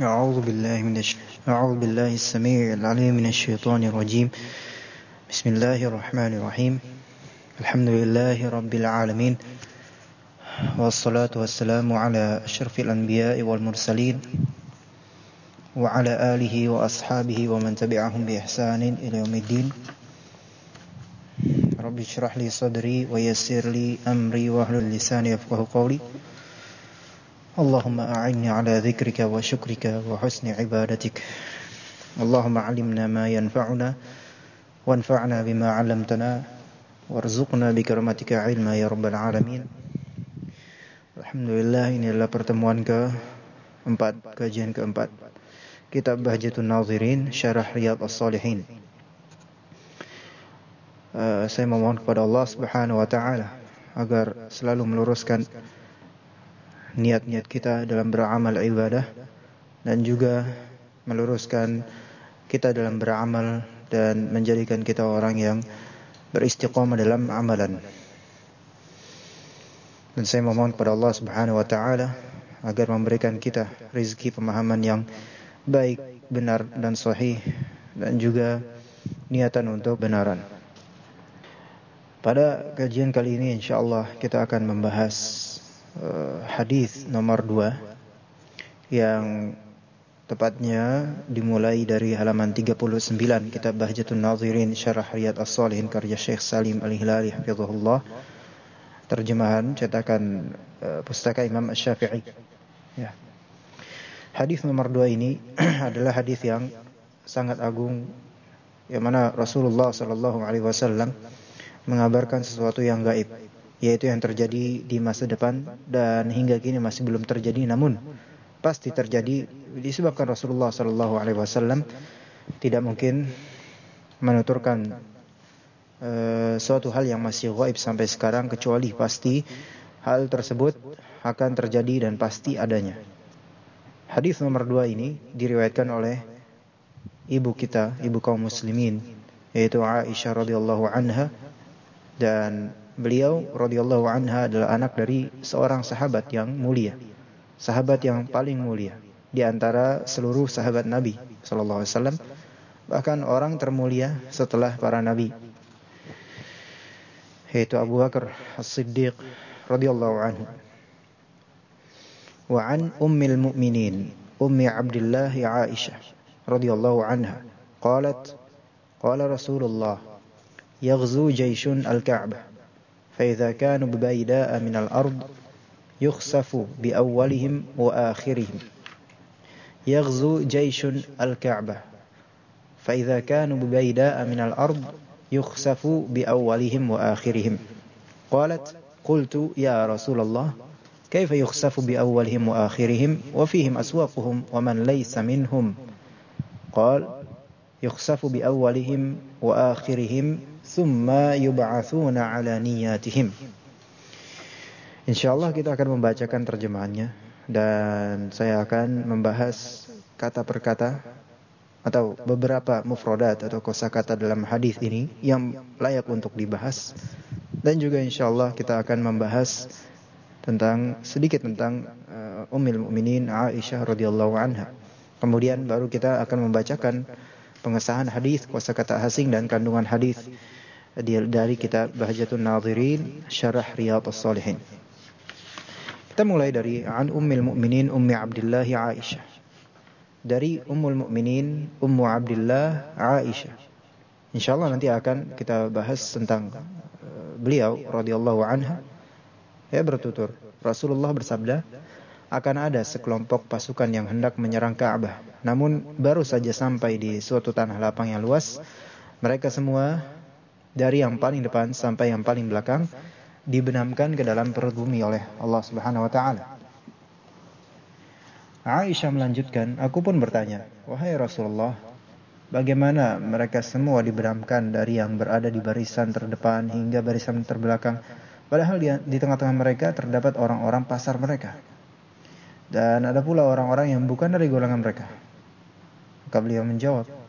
أعوذ بالله من الش... أعوذ بالله السميع العليم من الشيطان الرجيم. بسم الله الرحمن الرحيم. الحمد لله رب العالمين. والصلاة والسلام على أشرف الأنبياء والمرسلين وعلى آله وأصحابه ومن تبعهم بإحسان إلى يوم الدين. رب اشرح لي صدري ويسر لي أمري واحلل لساني يفقه قولي. اللهم أعني على ذكرك وشكرك وحسن عبادتك اللهم علمنا ما ينفعنا وانفعنا بما علمتنا وارزقنا بكرمتك علما يا رب العالمين Alhamdulillah ini adalah pertemuan ke empat kajian keempat Kitab Bahjatun Nazirin Syarah Riyad As-Salihin uh, Saya memohon kepada Allah Subhanahu Wa Taala Agar selalu meluruskan niat-niat kita dalam beramal ibadah dan juga meluruskan kita dalam beramal dan menjadikan kita orang yang beristiqomah dalam amalan. Dan saya memohon kepada Allah Subhanahu wa taala agar memberikan kita rezeki pemahaman yang baik, benar dan sahih dan juga niatan untuk benaran. Pada kajian kali ini insyaallah kita akan membahas uh, hadis nomor 2 yang tepatnya dimulai dari halaman 39 kitab Bahjatun Nazirin Syarah Riyad As-Salihin karya Syekh Salim Al-Hilali hafizahullah. Terjemahan cetakan uh, pustaka Imam Asy-Syafi'i ya. Hadis nomor 2 ini adalah hadis yang sangat agung yang mana Rasulullah sallallahu alaihi wasallam mengabarkan sesuatu yang gaib yaitu yang terjadi di masa depan dan hingga kini masih belum terjadi namun pasti terjadi disebabkan Rasulullah sallallahu alaihi wasallam tidak mungkin menuturkan uh, suatu hal yang masih gaib sampai sekarang kecuali pasti hal tersebut akan terjadi dan pasti adanya. Hadis nomor dua ini diriwayatkan oleh ibu kita, ibu kaum muslimin yaitu Aisyah radhiyallahu anha dan beliau radhiyallahu anha adalah anak dari seorang sahabat yang mulia. Sahabat yang paling mulia di antara seluruh sahabat Nabi sallallahu alaihi wasallam, bahkan orang termulia setelah para nabi. Yaitu Abu Bakar As-Siddiq radhiyallahu anhu. Wa an ummil mu'minin, ummi Abdullah Aisyah radhiyallahu anha, qalat qala Rasulullah yaghzu jayshun al-Ka'bah فإذا كانوا ببيداء من الأرض يخسف بأولهم وآخرهم. يغزو جيش الكعبة. فإذا كانوا ببيداء من الأرض يخسف بأولهم وآخرهم. قالت قلت يا رسول الله كيف يخسف بأولهم وآخرهم؟ وفيهم أسواقهم ومن ليس منهم. قال يخسف بأولهم وآخرهم thumma yub'atsuna ala niyatihim. Insyaallah kita akan membacakan terjemahannya dan saya akan membahas kata per kata atau beberapa mufradat atau kosakata dalam hadis ini yang layak untuk dibahas dan juga insyaallah kita akan membahas tentang sedikit tentang uh, Ummul Mukminin Aisyah radhiyallahu anha. Kemudian baru kita akan membacakan pengesahan hadis, kosakata asing dan kandungan hadis dari kitab Bahjatun Nazirin Syarah Riyadhus Shalihin. Kita mulai dari An Ummil Mukminin Ummi Abdullah Aisyah. Dari Ummul Mukminin Ummu Abdullah Aisyah. Insyaallah nanti akan kita bahas tentang uh, beliau radhiyallahu anha. Ya bertutur, Rasulullah bersabda, akan ada sekelompok pasukan yang hendak menyerang Ka'bah. Namun baru saja sampai di suatu tanah lapang yang luas, mereka semua dari yang paling depan sampai yang paling belakang dibenamkan ke dalam perut bumi oleh Allah Subhanahu wa taala. Aisyah melanjutkan, aku pun bertanya, "Wahai Rasulullah, bagaimana mereka semua dibenamkan dari yang berada di barisan terdepan hingga barisan terbelakang, padahal di, tengah-tengah mereka terdapat orang-orang pasar mereka?" Dan ada pula orang-orang yang bukan dari golongan mereka. Maka beliau menjawab,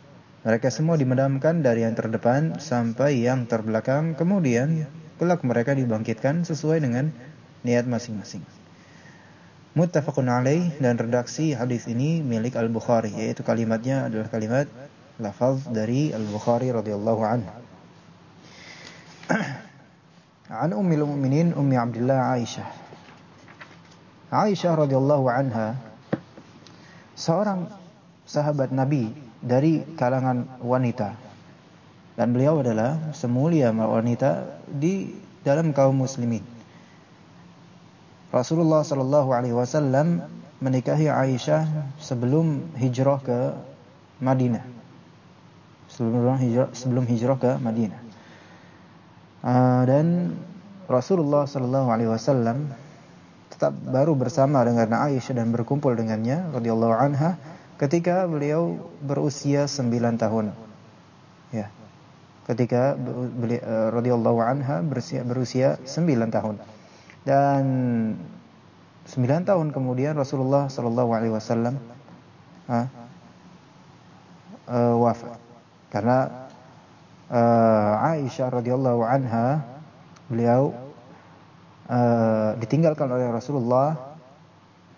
mereka semua dimedamkan dari yang terdepan sampai yang terbelakang, kemudian kelak mereka dibangkitkan sesuai dengan niat masing-masing. muttafaqun alaih dan redaksi hadis ini milik Al-Bukhari yaitu kalimatnya adalah kalimat lafaz dari Al-Bukhari radhiyallahu anhu. An Ummul Mukminin Ummi Abdullah Aisyah. Aisyah radhiyallahu anha seorang sahabat Nabi dari kalangan wanita. Dan beliau adalah semulia wanita di dalam kaum muslimin. Rasulullah Shallallahu Alaihi Wasallam menikahi Aisyah sebelum hijrah ke Madinah. Sebelum hijrah, sebelum hijrah ke Madinah. Uh, dan Rasulullah Shallallahu Alaihi Wasallam tetap baru bersama dengan Aisyah dan berkumpul dengannya radhiyallahu anha ketika beliau berusia 9 tahun. Ya. Ketika beliau radhiyallahu anha berusia berusia 9 tahun. Dan sembilan tahun kemudian Rasulullah Shallallahu Alaihi Wasallam uh, wafat karena uh, Aisyah radhiyallahu anha beliau uh, ditinggalkan oleh Rasulullah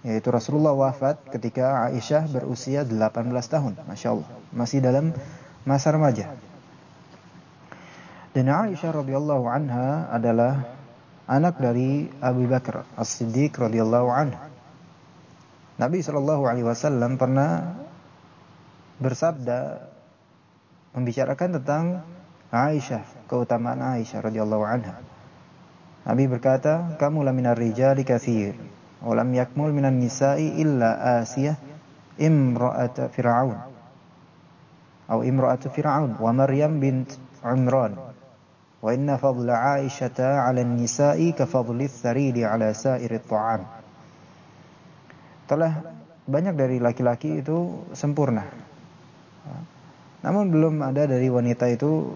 yaitu Rasulullah wafat ketika Aisyah berusia 18 tahun Masya Allah masih dalam masa remaja dan Aisyah radhiyallahu anha adalah anak dari Abu Bakar As-Siddiq radhiyallahu anhu. Nabi Shallallahu alaihi wasallam pernah bersabda membicarakan tentang Aisyah, keutamaan Aisyah radhiyallahu anha. Nabi berkata, "Kamu la minar rijali katsir, wa lam yakmul minan nisa'i illa Asiyah imra'at Fir'aun." Atau imra'at Fir'aun wa Maryam bint Imran Wa inna fadla Aisyata 'ala nisa'i ka fadli tsaridi 'ala sa'iri ta'am. Telah banyak dari laki-laki itu sempurna. Namun belum ada dari wanita itu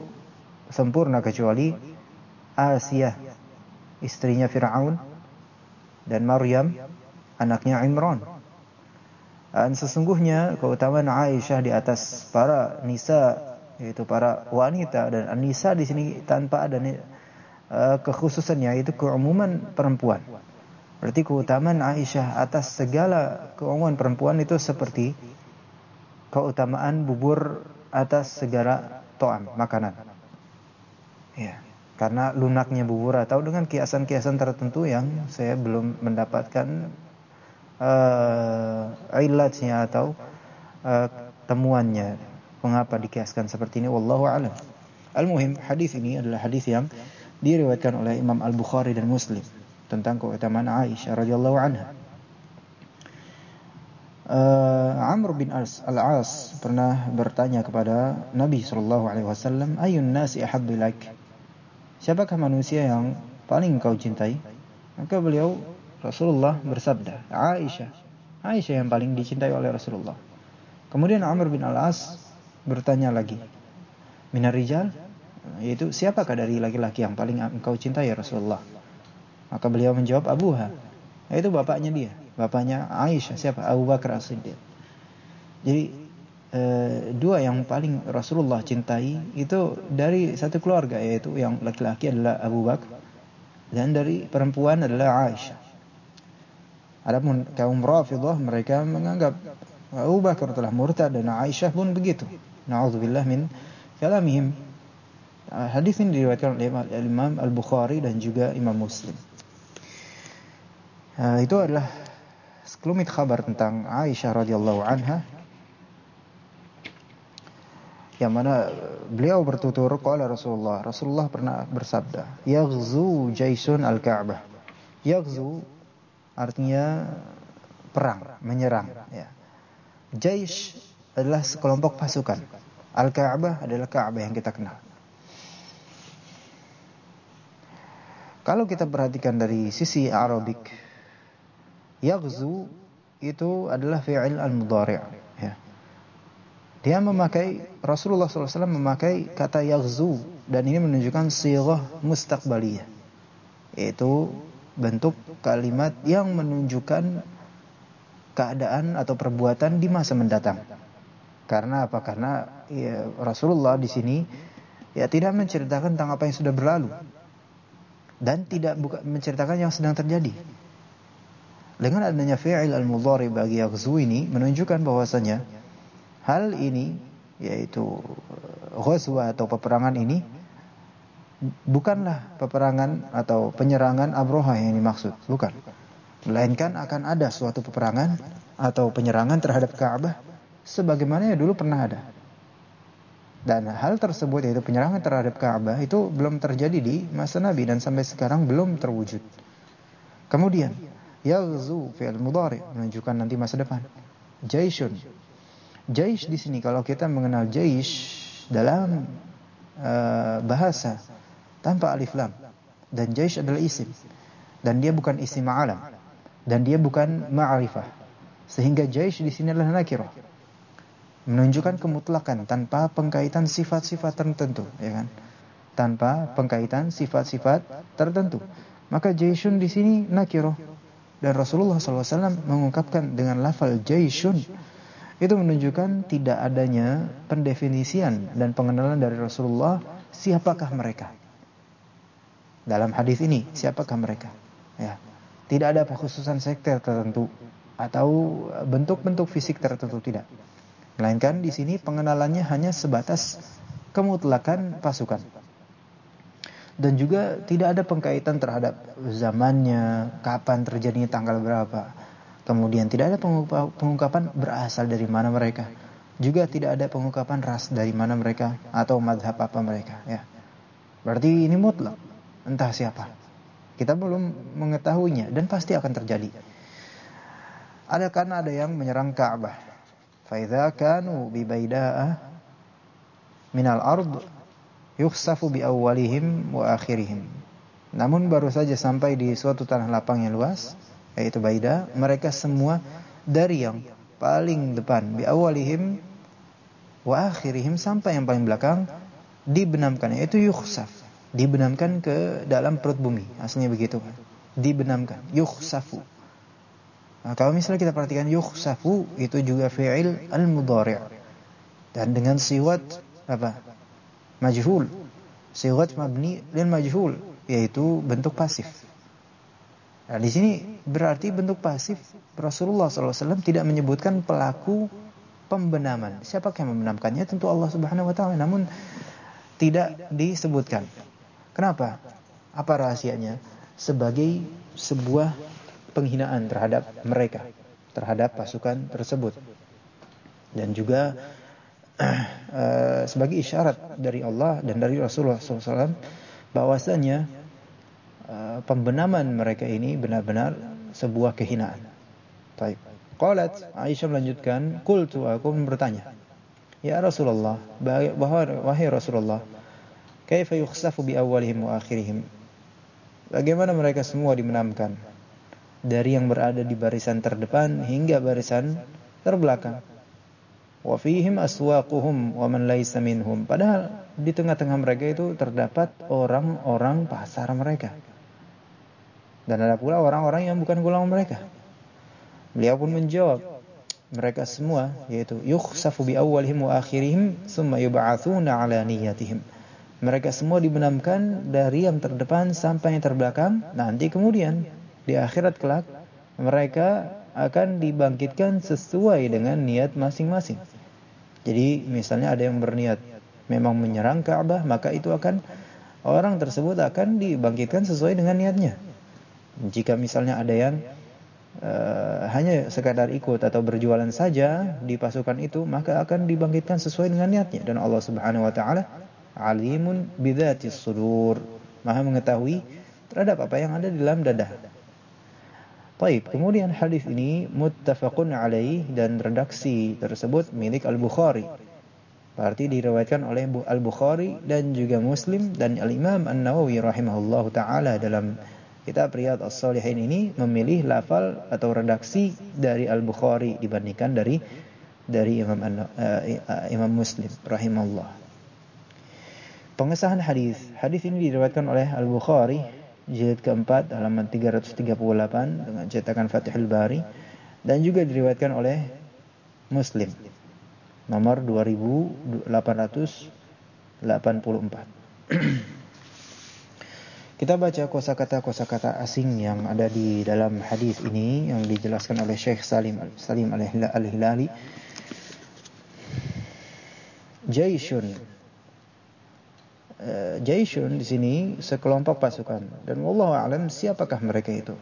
sempurna kecuali Asiyah, istrinya Fir'aun dan Maryam, anaknya Imran. Dan sesungguhnya keutamaan Aisyah di atas para nisa yaitu para wanita dan anisa di sini tanpa ada uh, kekhususannya itu keumuman perempuan. Berarti keutamaan Aisyah atas segala keumuman perempuan itu seperti keutamaan bubur atas segala to'am, makanan. Ya, karena lunaknya bubur atau dengan kiasan-kiasan tertentu yang saya belum mendapatkan uh, ilatnya atau uh, temuannya mengapa dikiaskan seperti ini wallahu alam. Al-muhim hadis ini adalah hadis yang diriwayatkan oleh Imam Al-Bukhari dan Muslim tentang keutamaan Aisyah radhiyallahu anha. Uh, Amr bin Al-As pernah bertanya kepada Nabi sallallahu alaihi wasallam, "Ayun nasi ahabbu ilaik?" Siapakah manusia yang paling kau cintai? Maka beliau Rasulullah bersabda, Aisyah. Aisyah yang paling dicintai oleh Rasulullah. Kemudian Amr bin Al-As bertanya lagi. Minar rijal? Yaitu siapakah dari laki-laki yang paling engkau cintai ya Rasulullah? Maka beliau menjawab Abuha. Yaitu bapaknya dia. Bapaknya Aisyah. Siapa? Abu Bakar As-Siddiq. Jadi e, dua yang paling Rasulullah cintai itu dari satu keluarga yaitu yang laki-laki adalah Abu Bakar dan dari perempuan adalah Aisyah. Adapun kaum Rafidah mereka menganggap Abu Bakar telah murtad dan Aisyah pun begitu. Na'udzubillah min kalamihim. Ah, hadis ini diriwayatkan oleh Imam Al-Bukhari dan juga Imam Muslim. Uh, itu adalah sekelumit kabar tentang Aisyah radhiyallahu anha yang mana beliau bertutur qala Rasulullah Rasulullah pernah bersabda yaghzu jaisun al-Ka'bah yaghzu artinya perang menyerang ya jaish adalah sekelompok pasukan. Al-Ka'bah adalah Ka'bah yang kita kenal. Kalau kita perhatikan dari sisi Arabik, yaghzu itu adalah fi'il al-mudhari'. Dia memakai Rasulullah SAW memakai kata yaghzu dan ini menunjukkan sighah mustaqbaliyah. Yaitu bentuk kalimat yang menunjukkan keadaan atau perbuatan di masa mendatang. Karena apa? Karena ya, Rasulullah di sini ya tidak menceritakan tentang apa yang sudah berlalu dan tidak buka, menceritakan yang sedang terjadi. Dengan adanya fi'il al-mudhari bagi yaghzu ini menunjukkan bahwasanya hal ini yaitu ghazwa atau peperangan ini bukanlah peperangan atau penyerangan Abroha yang dimaksud, bukan. Melainkan akan ada suatu peperangan atau penyerangan terhadap Ka'bah sebagaimana ya dulu pernah ada. Dan hal tersebut yaitu penyerangan terhadap Ka'bah itu belum terjadi di masa Nabi dan sampai sekarang belum terwujud. Kemudian yaghzu fi'il mudhari menunjukkan nanti masa depan. Jaishun. Jaish di sini kalau kita mengenal jaish dalam uh, bahasa tanpa alif lam dan jaish adalah isim dan dia bukan isim alam dan dia bukan ma'rifah. Sehingga jaish di sini adalah nakirah menunjukkan kemutlakan tanpa pengkaitan sifat-sifat tertentu, ya kan? Tanpa pengkaitan sifat-sifat tertentu. Maka jaisun di sini nakiro dan Rasulullah SAW mengungkapkan dengan lafal jaisun itu menunjukkan tidak adanya pendefinisian dan pengenalan dari Rasulullah siapakah mereka. Dalam hadis ini siapakah mereka? Ya. Tidak ada pengkhususan sektor tertentu atau bentuk-bentuk fisik tertentu tidak. Melainkan di sini pengenalannya hanya sebatas kemutlakan pasukan. Dan juga tidak ada pengkaitan terhadap zamannya, kapan terjadinya tanggal berapa. Kemudian tidak ada pengungkapan berasal dari mana mereka. Juga tidak ada pengungkapan ras dari mana mereka atau madhab apa mereka. Ya. Berarti ini mutlak. Entah siapa. Kita belum mengetahuinya dan pasti akan terjadi. Ada karena ada yang menyerang Ka'bah. Faidha kanu min minal ard yukhsafu bi awwalihim wa akhirihim. Namun baru saja sampai di suatu tanah lapang yang luas, yaitu Baida mereka semua dari yang paling depan bi awalihim wa akhirihim sampai yang paling belakang dibenamkan yaitu yukhsaf dibenamkan ke dalam perut bumi aslinya begitu dibenamkan yukhsafu Nah, kalau misalnya kita perhatikan yukhsafu itu juga fi'il al-mudhari'. Dan dengan siwat apa? Majhul. Siwat mabni dan majhul yaitu bentuk pasif. Nah, di sini berarti bentuk pasif Rasulullah SAW tidak menyebutkan pelaku pembenaman. Siapa yang membenamkannya? Tentu Allah Subhanahu wa taala. Namun tidak disebutkan. Kenapa? Apa rahasianya? Sebagai sebuah penghinaan terhadap mereka, terhadap pasukan tersebut. Dan juga uh, sebagai isyarat dari Allah dan dari Rasulullah SAW bahwasanya pembenaman mereka ini benar-benar sebuah kehinaan. Baik. Qalat Aisyah melanjutkan, "Qultu aku bertanya, Ya Rasulullah, wahai Rasulullah, kaifa yukhsafu bi awwalihim wa akhirihim?" Bagaimana mereka semua dimenamkan? dari yang berada di barisan terdepan hingga barisan terbelakang. Wa fihim aswaquhum wa man laysa minhum. Padahal di tengah-tengah mereka itu terdapat orang-orang pasar mereka. Dan ada pula orang-orang yang bukan golongan mereka. Beliau pun menjawab, mereka semua yaitu yukhsafu bi awwalihim wa akhirihim summa yub'atsuna ala niyatihim. Mereka semua dibenamkan dari yang terdepan sampai yang terbelakang, nanti kemudian di akhirat kelak mereka akan dibangkitkan sesuai dengan niat masing-masing. Jadi misalnya ada yang berniat memang menyerang Ka'bah, maka itu akan orang tersebut akan dibangkitkan sesuai dengan niatnya. Jika misalnya ada yang uh, hanya sekadar ikut atau berjualan saja di pasukan itu, maka akan dibangkitkan sesuai dengan niatnya. Dan Allah Subhanahu wa taala alimun bidzatis sudur, Maha mengetahui terhadap apa yang ada di dalam dada. Baik, kemudian hadis ini muttafaqun alaih dan redaksi tersebut milik Al-Bukhari. Berarti diriwayatkan oleh Al-Bukhari dan juga Muslim dan Al-Imam An-Nawawi rahimahullahu taala dalam kitab Riyadh As-Shalihin ini memilih lafal atau redaksi dari Al-Bukhari dibandingkan dari dari Imam uh, Imam Muslim rahimahullah. Pengesahan hadis. Hadis ini diriwayatkan oleh Al-Bukhari jilid keempat halaman 338 dengan cetakan Fathul Bari dan juga diriwayatkan oleh Muslim nomor 2884. Kita baca kosakata-kosakata asing yang ada di dalam hadis ini yang dijelaskan oleh Syekh Salim Salim Al-Hilali. Jaishun. Uh, di sini sekelompok pasukan dan Allah alam siapakah mereka itu.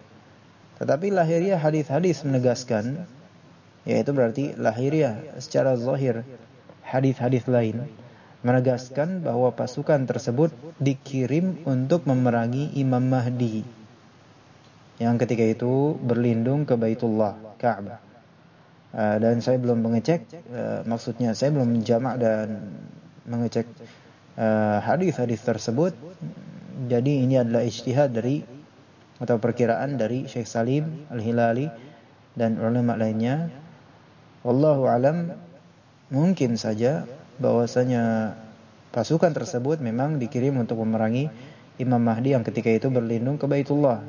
Tetapi lahiriah hadis-hadis menegaskan yaitu berarti lahiriah secara zahir hadis-hadis lain menegaskan bahwa pasukan tersebut dikirim untuk memerangi Imam Mahdi yang ketika itu berlindung ke Baitullah Ka'bah. Uh, dan saya belum mengecek, uh, maksudnya saya belum menjamak dan mengecek uh, hadis-hadis tersebut. Jadi ini adalah ijtihad dari atau perkiraan dari Syekh Salim Al-Hilali dan ulama lainnya. Wallahu alam mungkin saja bahwasanya pasukan tersebut memang dikirim untuk memerangi Imam Mahdi yang ketika itu berlindung ke Baitullah,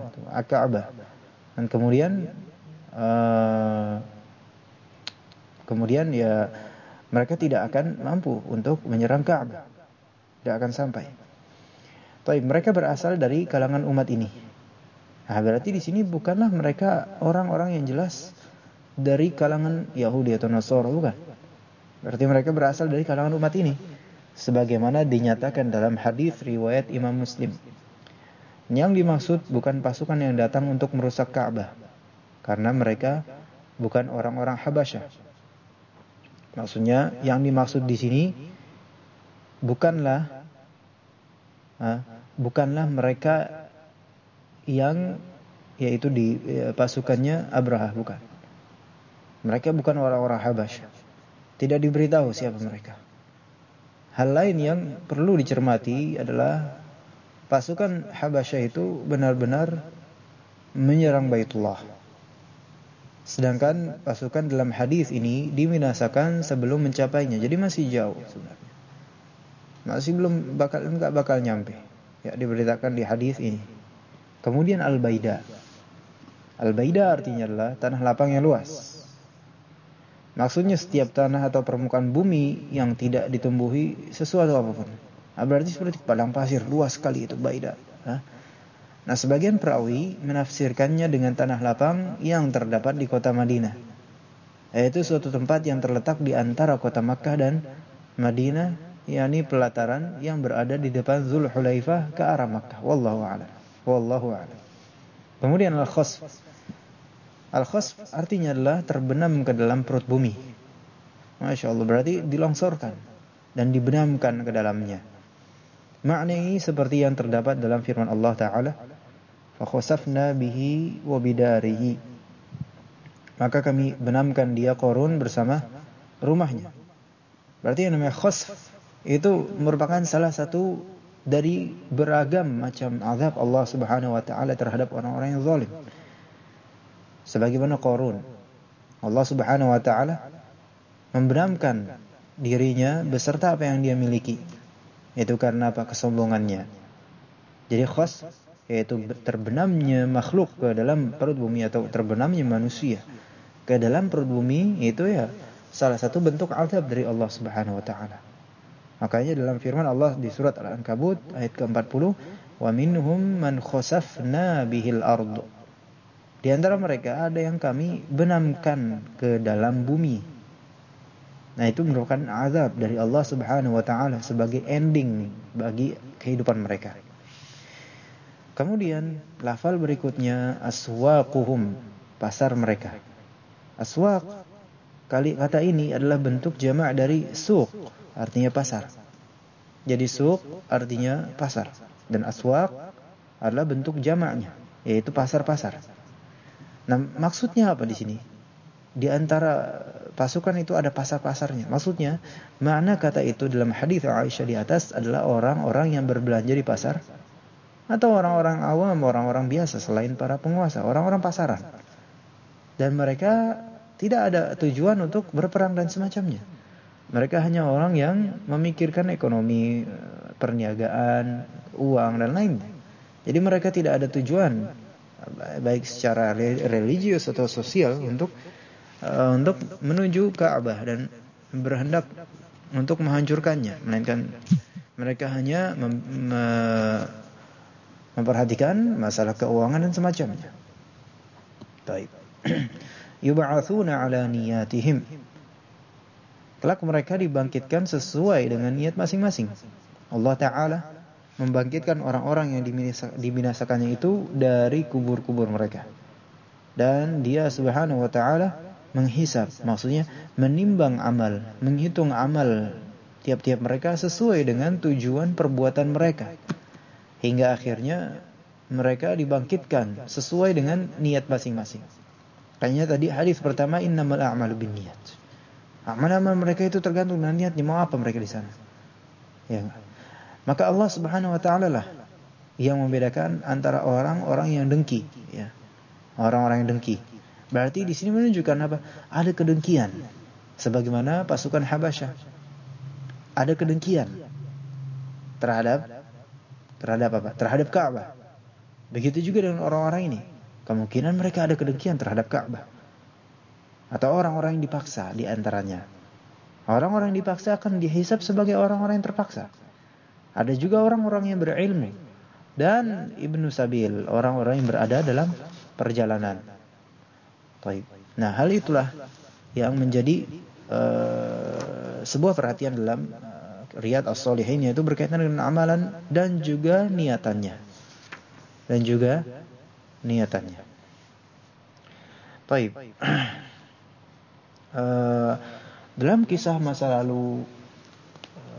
Ka'bah. Dan kemudian uh, kemudian ya mereka tidak akan mampu untuk menyerang Ka'bah. Tidak akan sampai. Tapi mereka berasal dari kalangan umat ini. Nah, berarti di sini bukanlah mereka orang-orang yang jelas dari kalangan Yahudi atau Nasara, bukan. Berarti mereka berasal dari kalangan umat ini. Sebagaimana dinyatakan dalam hadis riwayat Imam Muslim. Yang dimaksud bukan pasukan yang datang untuk merusak Ka'bah. Karena mereka bukan orang-orang Habasyah. Maksudnya yang dimaksud di sini bukanlah bukanlah mereka yang yaitu di ya, pasukannya Abraha bukan. Mereka bukan orang-orang Habasyah. Tidak diberitahu siapa mereka. Hal lain yang perlu dicermati adalah pasukan Habasyah itu benar-benar menyerang Baitullah. Sedangkan pasukan dalam hadis ini diminasakan sebelum mencapainya. Jadi masih jauh sebenarnya. Masih belum bakal enggak bakal nyampe. Ya diberitakan di hadis ini. Kemudian Al-Baida. Al-Baida artinya adalah tanah lapang yang luas. Maksudnya setiap tanah atau permukaan bumi yang tidak ditumbuhi sesuatu apa pun. Nah, berarti seperti padang pasir luas sekali itu baida. Nah, sebagian perawi menafsirkannya dengan tanah lapang yang terdapat di kota Madinah. Yaitu suatu tempat yang terletak di antara kota Makkah dan Madinah, yakni pelataran yang berada di depan Zulhulaifah ke arah Makkah. Wallahu a'lam. Wallahu a'lam. Kemudian al-khasf Al-khasf artinya adalah terbenam ke dalam perut bumi. Masya Allah, berarti dilongsorkan dan dibenamkan ke dalamnya. Makna ini seperti yang terdapat dalam firman Allah Ta'ala. فَخَسَفْنَا بِهِ وَبِدَارِهِ Maka kami benamkan dia korun bersama rumahnya. Berarti yang namanya khasf itu merupakan salah satu dari beragam macam azab Allah Subhanahu wa taala terhadap orang-orang yang zalim sebagaimana Qarun. Allah Subhanahu wa taala membenamkan dirinya beserta apa yang dia miliki. Itu karena apa? Kesombongannya. Jadi khas yaitu terbenamnya makhluk ke dalam perut bumi atau terbenamnya manusia ke dalam perut bumi itu ya salah satu bentuk azab dari Allah Subhanahu wa taala. Makanya dalam firman Allah di surat Al-Ankabut ayat ke-40, "Wa minhum man khasafna bihil ardh." Di antara mereka ada yang kami benamkan ke dalam bumi. Nah itu merupakan azab dari Allah Subhanahu wa taala sebagai ending bagi kehidupan mereka. Kemudian lafal berikutnya aswaquhum, pasar mereka. Aswaq kali kata ini adalah bentuk jamak dari suq, artinya pasar. Jadi suq artinya pasar dan aswaq adalah bentuk jamaknya, yaitu pasar-pasar. Nah, maksudnya apa di sini? Di antara pasukan itu ada pasar-pasarnya. Maksudnya, mana kata itu dalam hadis Aisyah di atas adalah orang-orang yang berbelanja di pasar atau orang-orang awam, orang-orang biasa selain para penguasa, orang-orang pasaran. Dan mereka tidak ada tujuan untuk berperang dan semacamnya. Mereka hanya orang yang memikirkan ekonomi, perniagaan, uang dan lain. Jadi mereka tidak ada tujuan baik secara religius atau sosial untuk uh, untuk menuju Ka'bah dan berhendak untuk menghancurkannya melainkan mereka hanya mem, me, memperhatikan masalah keuangan dan semacamnya. Baik. Yub'atsuna ala niyatihim. Kelak mereka dibangkitkan sesuai dengan niat masing-masing. Allah Ta'ala membangkitkan orang-orang yang dibinasakannya itu dari kubur-kubur mereka. Dan dia subhanahu wa ta'ala menghisap. Maksudnya menimbang amal, menghitung amal tiap-tiap mereka sesuai dengan tujuan perbuatan mereka. Hingga akhirnya mereka dibangkitkan sesuai dengan niat masing-masing. Kayaknya tadi hadis pertama innamal a'malu binniyat. Amal-amal mereka itu tergantung dengan niatnya mau apa mereka di sana. Ya. Maka Allah Subhanahu wa taala lah yang membedakan antara orang-orang yang dengki, ya. Orang-orang yang dengki. Berarti di sini menunjukkan apa? Ada kedengkian. Sebagaimana pasukan Habasyah. Ada kedengkian terhadap terhadap apa? Terhadap Ka'bah. Begitu juga dengan orang-orang ini. Kemungkinan mereka ada kedengkian terhadap Ka'bah atau orang-orang yang dipaksa di antaranya. Orang-orang yang dipaksa akan dihisap sebagai orang-orang yang terpaksa. Ada juga orang-orang yang berilmu dan ibnu sabil, orang-orang yang berada dalam perjalanan. Baik. Nah, hal itulah yang menjadi uh, sebuah perhatian dalam uh, Riyad As-Solihin yaitu berkaitan dengan amalan dan juga niatannya. Dan juga niatannya. Baik. Uh, dalam kisah masa lalu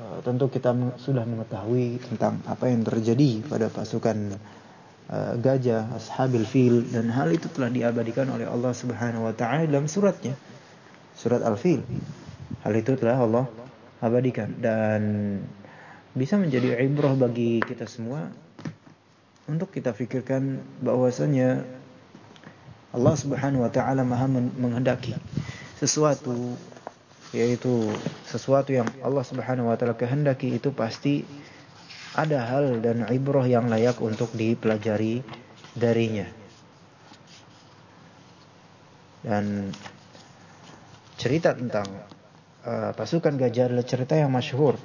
uh, tentu kita sudah mengetahui tentang apa yang terjadi pada pasukan uh, gajah ashabil fil dan hal itu telah diabadikan oleh Allah Subhanahu wa taala dalam suratnya surat Al-Fil. Hal itu telah Allah abadikan dan bisa menjadi ibrah bagi kita semua untuk kita fikirkan bahwasanya Allah Subhanahu wa taala Maha menghendaki sesuatu yaitu sesuatu yang Allah Subhanahu wa taala kehendaki itu pasti ada hal dan ibrah yang layak untuk dipelajari darinya. Dan cerita tentang uh, pasukan gajah adalah cerita yang masyhur.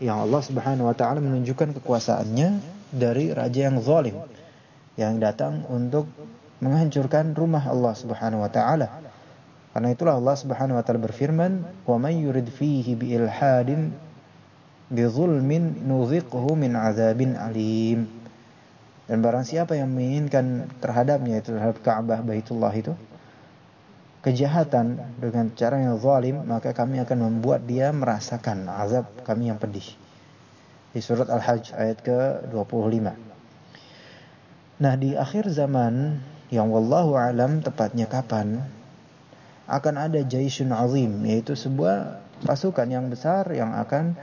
Yang Allah Subhanahu wa taala menunjukkan kekuasaannya dari raja yang zalim yang datang untuk menghancurkan rumah Allah Subhanahu wa taala karena itulah Allah Subhanahu wa taala berfirman, "Wa may yurid fihi bi ilhadin bi zulmin nuziquhu min azabin alim." Dan barang siapa yang menginginkan terhadapnya itu terhadap Ka'bah Baitullah itu kejahatan dengan cara yang zalim, maka kami akan membuat dia merasakan azab kami yang pedih. Di surat Al-Hajj ayat ke-25. Nah, di akhir zaman yang wallahu alam tepatnya kapan akan ada jaisun azim yaitu sebuah pasukan yang besar yang akan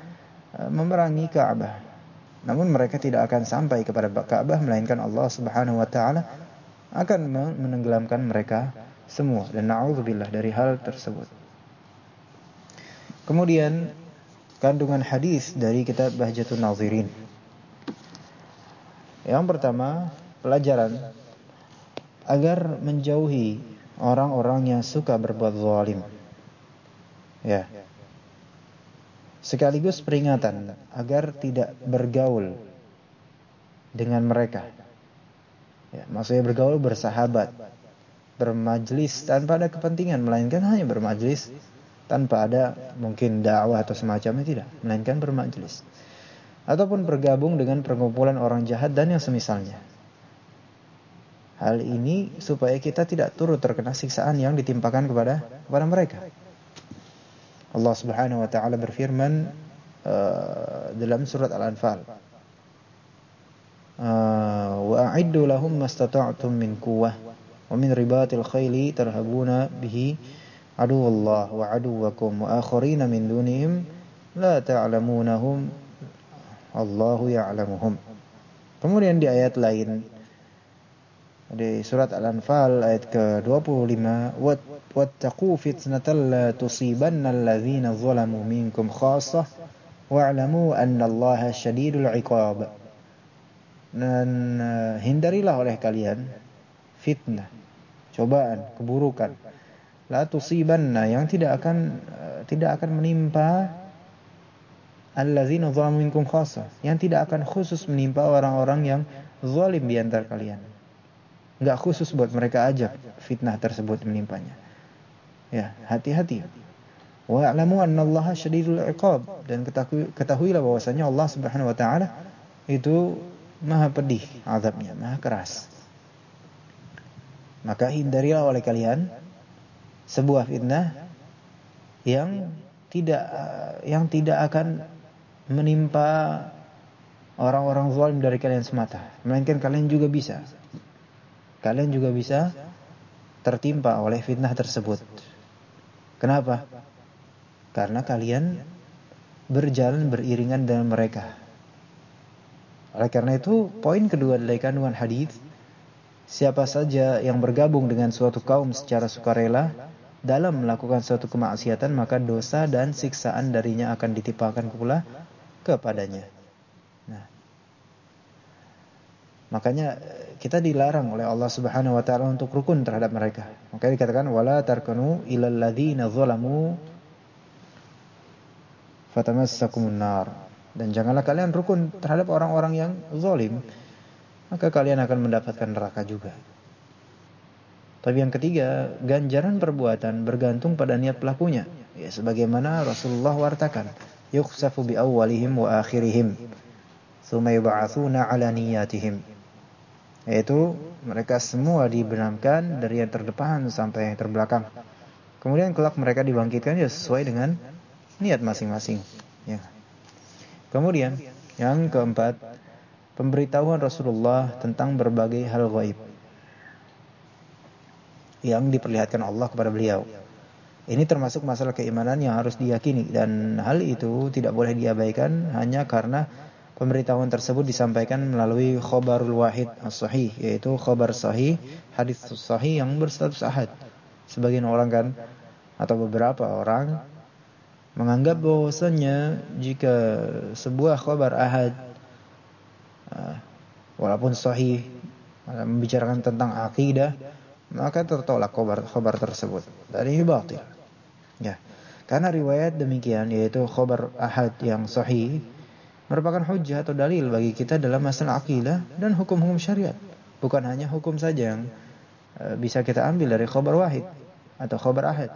uh, memerangi Ka'bah. Namun mereka tidak akan sampai kepada Ka'bah melainkan Allah Subhanahu wa taala akan menenggelamkan mereka semua dan naudzubillah dari hal tersebut. Kemudian kandungan hadis dari kitab Bahjatun Nazirin. Yang pertama, pelajaran agar menjauhi orang-orang yang suka berbuat zalim. Ya. Sekaligus peringatan agar tidak bergaul dengan mereka. Ya, maksudnya bergaul bersahabat, bermajlis tanpa ada kepentingan, melainkan hanya bermajlis tanpa ada mungkin dakwah atau semacamnya tidak, melainkan bermajlis. Ataupun bergabung dengan perkumpulan orang jahat dan yang semisalnya. Hal ini supaya kita tidak turut terkena siksaan yang ditimpakan kepada kepada mereka. Allah Subhanahu wa taala berfirman uh, dalam surat Al-Anfal. Uh, wa a'iddu lahum mastata'tum min quwwah wa min ribatil khayli tarhabuna bihi aduwallah wa aduwakum wa akharina min dunihim la ta'lamunahum Allahu ya'lamuhum. Kemudian di ayat lain di surat Al-Anfal ayat ke-25 wattaqu fitnatan la tusibanna alladhina zalamu minkum khassah wa'lamu anna Allah syadidul iqab dan uh, hindarilah oleh kalian fitnah cobaan keburukan la tusibanna yang tidak akan uh, tidak akan menimpa alladzina zalamu minkum khassa, yang tidak akan khusus menimpa orang-orang yang zalim di antara kalian. Enggak khusus buat mereka aja fitnah tersebut menimpanya. Ya, hati-hati. Wa a'lamu Allah syadidul iqab dan ketahui, ketahuilah bahwasanya Allah Subhanahu wa taala itu maha pedih azabnya, maha keras. Maka hindarilah oleh kalian sebuah fitnah yang tidak yang tidak akan menimpa orang-orang zalim dari kalian semata, melainkan kalian juga bisa. Kalian juga bisa tertimpa oleh fitnah tersebut. Kenapa? Karena kalian berjalan beriringan dengan mereka. Oleh karena itu, poin kedua dari kandungan hadis, siapa saja yang bergabung dengan suatu kaum secara sukarela dalam melakukan suatu kemaksiatan, maka dosa dan siksaan darinya akan ditimpakan pula kepadanya. Nah, makanya kita dilarang oleh Allah Subhanahu wa taala untuk rukun terhadap mereka. Makanya dikatakan wala tarkanu ilal ladzina zalamu fatamassakumun nar. Dan janganlah kalian rukun terhadap orang-orang yang zalim, maka kalian akan mendapatkan neraka juga. Tapi yang ketiga, ganjaran perbuatan bergantung pada niat pelakunya. Ya sebagaimana Rasulullah wartakan yukhsafu bi awwalihim wa akhirihim yub'atsuna yaitu mereka semua dibenamkan dari yang terdepan sampai yang terbelakang. Kemudian kelak mereka dibangkitkan ya sesuai dengan niat masing-masing ya. Kemudian yang keempat pemberitahuan Rasulullah tentang berbagai hal gaib yang diperlihatkan Allah kepada beliau. Ini termasuk masalah keimanan yang harus diyakini dan hal itu tidak boleh diabaikan hanya karena pemberitahuan tersebut disampaikan melalui khobarul wahid as-sahih yaitu khobar sahih hadis sahih yang berstatus ahad. Sebagian orang kan atau beberapa orang menganggap bahwasanya jika sebuah khobar ahad ah, walaupun sahih membicarakan tentang akidah maka tertolak khobar khobar tersebut. Dan ini batil. Ya. Karena riwayat demikian yaitu khabar ahad yang sahih merupakan hujjah atau dalil bagi kita dalam masalah akidah dan hukum-hukum syariat. Bukan hanya hukum saja yang e, bisa kita ambil dari khabar wahid atau khabar ahad.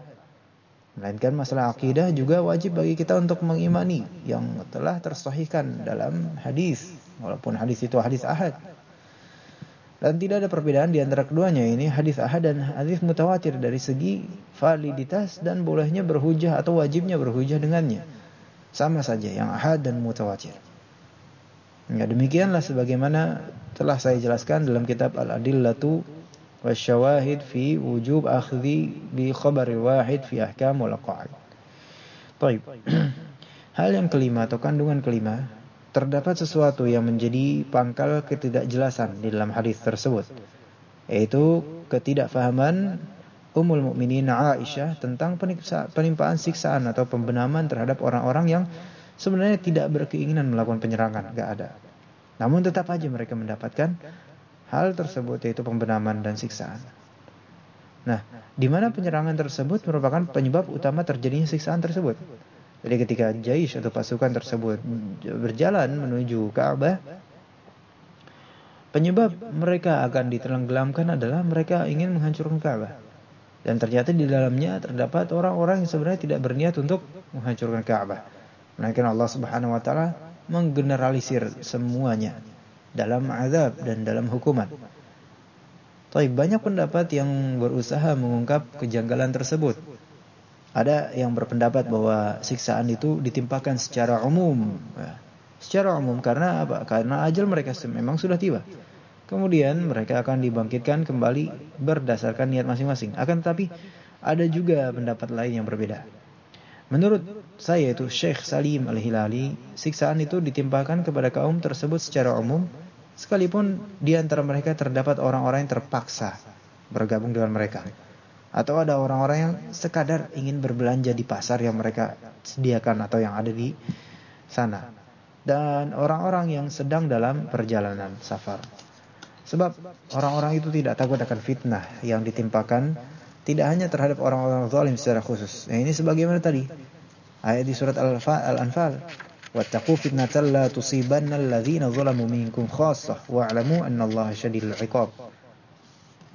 Melainkan masalah akidah juga wajib bagi kita untuk mengimani yang telah tersahihkan dalam hadis walaupun hadis itu hadis ahad. Dan tidak ada perbedaan di antara keduanya ini hadis ahad dan hadis mutawatir dari segi validitas dan bolehnya berhujah atau wajibnya berhujah dengannya. Sama saja yang ahad dan mutawatir. Ya, demikianlah sebagaimana telah saya jelaskan dalam kitab Al-Adillatu wasyawahid fi wujub akhdhi bi khabari wahid fi ahkam wal qaid. Baik. Hal yang kelima atau kandungan kelima terdapat sesuatu yang menjadi pangkal ketidakjelasan di dalam hadis tersebut yaitu ketidakfahaman Ummul Mukminin Aisyah tentang penimpaan siksaan atau pembenaman terhadap orang-orang yang sebenarnya tidak berkeinginan melakukan penyerangan, enggak ada. Namun tetap aja mereka mendapatkan hal tersebut yaitu pembenaman dan siksaan. Nah, di mana penyerangan tersebut merupakan penyebab utama terjadinya siksaan tersebut. Jadi ketika Jaish atau pasukan tersebut berjalan menuju Ka'bah, penyebab mereka akan ditenggelamkan adalah mereka ingin menghancurkan Ka'bah. Dan ternyata di dalamnya terdapat orang-orang yang sebenarnya tidak berniat untuk menghancurkan Ka'bah. Melainkan Allah Subhanahu wa taala menggeneralisir semuanya dalam azab dan dalam hukuman. Tapi banyak pendapat yang berusaha mengungkap kejanggalan tersebut. Ada yang berpendapat bahwa siksaan itu ditimpakan secara umum. Secara umum karena apa? Karena ajal mereka memang sudah tiba. Kemudian mereka akan dibangkitkan kembali berdasarkan niat masing-masing. Akan tetapi ada juga pendapat lain yang berbeda. Menurut saya itu Syekh Salim Al-Hilali, siksaan itu ditimpakan kepada kaum tersebut secara umum, sekalipun di antara mereka terdapat orang-orang yang terpaksa bergabung dengan mereka. Atau ada orang-orang yang sekadar ingin berbelanja di pasar yang mereka sediakan atau yang ada di sana. Dan orang-orang yang sedang dalam perjalanan safar. Sebab orang-orang itu tidak takut akan fitnah yang ditimpakan tidak hanya terhadap orang-orang zalim secara khusus. Nah, ini sebagaimana tadi ayat di surat Al-Anfal Wattaqu fitnatan la tusibanna alladhina zalamu minkum khassah wa'lamu annallaha syadidul 'iqab.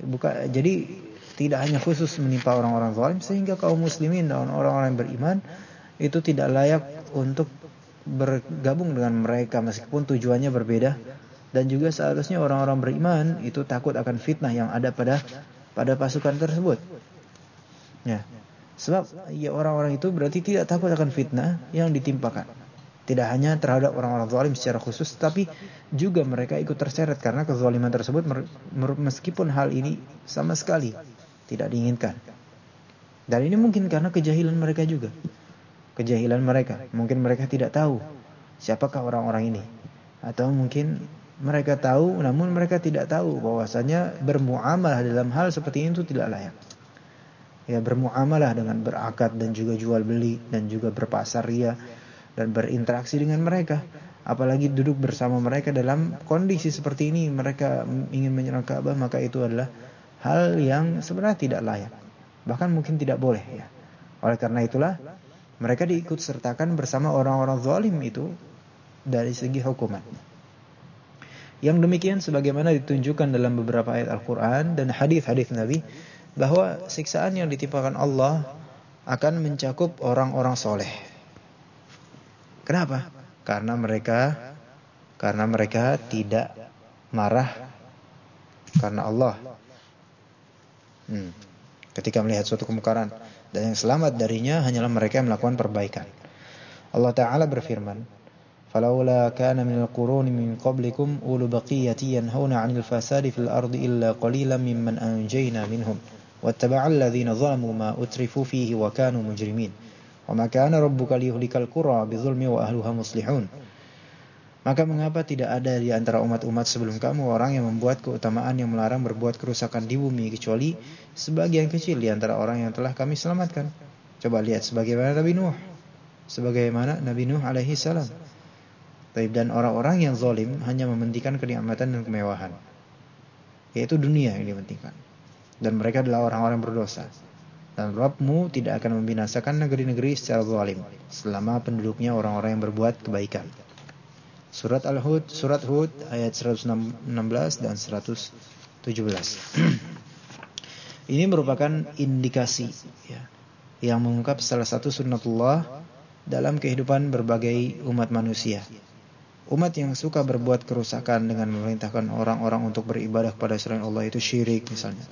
Buka, jadi tidak hanya khusus menimpa orang-orang zalim sehingga kaum muslimin dan orang-orang beriman itu tidak layak untuk bergabung dengan mereka meskipun tujuannya berbeda dan juga seharusnya orang-orang beriman itu takut akan fitnah yang ada pada pada pasukan tersebut. Ya. Sebab ya orang-orang itu berarti tidak takut akan fitnah yang ditimpakan. Tidak hanya terhadap orang-orang zalim secara khusus, tapi juga mereka ikut terseret karena kezaliman tersebut meskipun hal ini sama sekali tidak diinginkan. Dan ini mungkin karena kejahilan mereka juga. Kejahilan mereka. Mungkin mereka tidak tahu siapakah orang-orang ini. Atau mungkin mereka tahu namun mereka tidak tahu bahwasanya bermuamalah dalam hal seperti itu tidak layak. Ya bermuamalah dengan berakad dan juga jual beli dan juga berpasar ria dan berinteraksi dengan mereka. Apalagi duduk bersama mereka dalam kondisi seperti ini, mereka ingin menyerang Ka'bah, maka itu adalah hal yang sebenarnya tidak layak. Bahkan mungkin tidak boleh ya. Oleh karena itulah mereka diikut sertakan bersama orang-orang zalim itu dari segi hukuman. Yang demikian sebagaimana ditunjukkan dalam beberapa ayat Al-Qur'an dan hadis-hadis Nabi bahwa siksaan yang ditimpakan Allah akan mencakup orang-orang soleh. Kenapa? Karena mereka karena mereka tidak marah karena Allah. Hmm. Ketika melihat suatu kemungkaran dan yang selamat darinya hanyalah mereka yang melakukan perbaikan. Allah Taala berfirman, "Falaula kana minal quruni min qablikum ulu baqiyati yanhauna 'anil fasadi fil ardi illa qalilan mimman anjayna minhum wattaba'a alladhina zalamu ma utrifu fihi wa kanu mujrimin." وَمَا كَانَ رَبُّكَ لِيُهْلِكَ الْقُرَى بِظُلْمٍ وَأَهْلُهَا مُصْلِحُونَ Maka mengapa tidak ada di antara umat-umat sebelum kamu orang yang membuat keutamaan yang melarang berbuat kerusakan di bumi kecuali sebagian kecil di antara orang yang telah kami selamatkan. Coba lihat sebagaimana Nabi Nuh. Sebagaimana Nabi Nuh alaihi salam. dan orang-orang yang zalim hanya mementingkan kenikmatan dan kemewahan. Yaitu dunia yang dipentingkan. Dan mereka adalah orang-orang berdosa. Dan Rabbmu tidak akan membinasakan negeri-negeri secara zalim selama penduduknya orang-orang yang berbuat kebaikan. Surat Al-Hud, surat Hud ayat 116 dan 117. Ini merupakan indikasi ya, yang mengungkap salah satu sunnatullah dalam kehidupan berbagai umat manusia. Umat yang suka berbuat kerusakan dengan memerintahkan orang-orang untuk beribadah kepada selain Allah itu syirik misalnya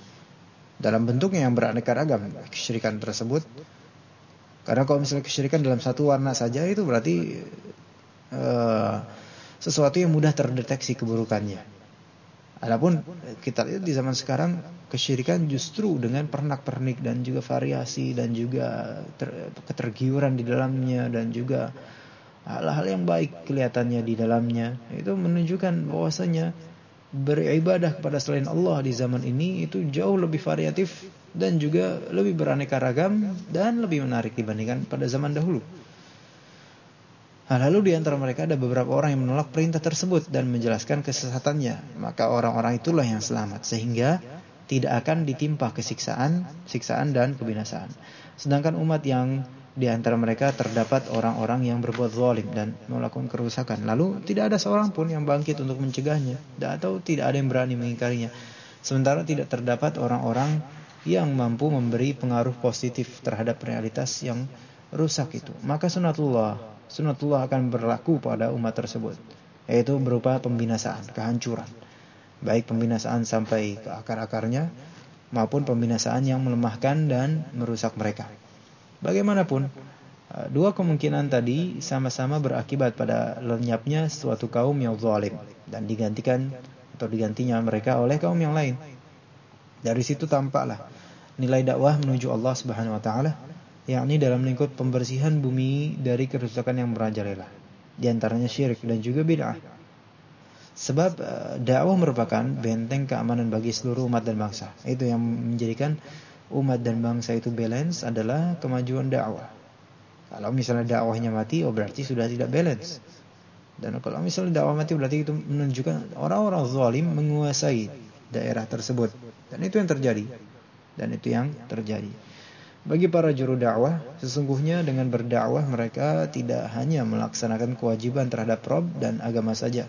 dalam bentuknya yang beraneka ragam kesyirikan tersebut. Karena kalau misalnya kesyirikan dalam satu warna saja itu berarti uh, sesuatu yang mudah terdeteksi keburukannya. Adapun kita lihat di zaman sekarang kesyirikan justru dengan pernak-pernik dan juga variasi dan juga ter, ketergiuran di dalamnya dan juga hal-hal yang baik kelihatannya di dalamnya itu menunjukkan bahwasanya beribadah kepada selain Allah di zaman ini itu jauh lebih variatif dan juga lebih beraneka ragam dan lebih menarik dibandingkan pada zaman dahulu. Lalu di antara mereka ada beberapa orang yang menolak perintah tersebut dan menjelaskan kesesatannya. Maka orang-orang itulah yang selamat sehingga tidak akan ditimpa kesiksaan, siksaan dan kebinasaan. Sedangkan umat yang di antara mereka terdapat orang-orang yang berbuat zalim dan melakukan kerusakan. Lalu tidak ada seorang pun yang bangkit untuk mencegahnya atau tidak ada yang berani mengingkarinya. Sementara tidak terdapat orang-orang yang mampu memberi pengaruh positif terhadap realitas yang rusak itu. Maka sunatullah, sunatullah akan berlaku pada umat tersebut, yaitu berupa pembinasaan, kehancuran. Baik pembinasaan sampai ke akar-akarnya maupun pembinasaan yang melemahkan dan merusak mereka. Bagaimanapun, uh, dua kemungkinan tadi sama-sama berakibat pada lenyapnya suatu kaum yang zalim dan digantikan atau digantinya mereka oleh kaum yang lain. Dari situ tampaklah nilai dakwah menuju Allah Subhanahu wa taala yakni dalam lingkup pembersihan bumi dari kerusakan yang merajalela di antaranya syirik dan juga bid'ah. Sebab uh, dakwah merupakan benteng keamanan bagi seluruh umat dan bangsa. Itu yang menjadikan umat dan bangsa itu balance adalah kemajuan dakwah. Kalau misalnya dakwahnya mati, oh berarti sudah tidak balance. Dan kalau misalnya dakwah mati berarti itu menunjukkan orang-orang zalim menguasai daerah tersebut. Dan itu yang terjadi. Dan itu yang terjadi. Bagi para juru dakwah, sesungguhnya dengan berdakwah mereka tidak hanya melaksanakan kewajiban terhadap Rob dan agama saja.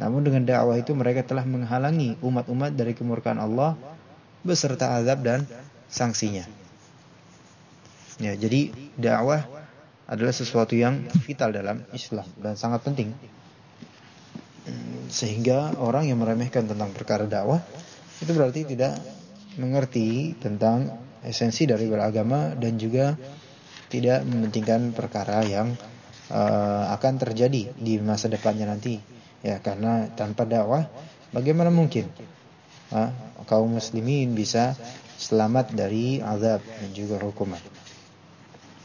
Namun dengan dakwah itu mereka telah menghalangi umat-umat dari kemurkaan Allah beserta azab dan sanksinya. Ya, jadi dakwah adalah sesuatu yang vital dalam Islam dan sangat penting. Sehingga orang yang meremehkan tentang perkara dakwah itu berarti tidak mengerti tentang esensi dari beragama dan juga tidak mementingkan perkara yang uh, akan terjadi di masa depannya nanti ya karena tanpa dakwah bagaimana mungkin uh, kaum muslimin bisa selamat dari azab dan juga hukuman.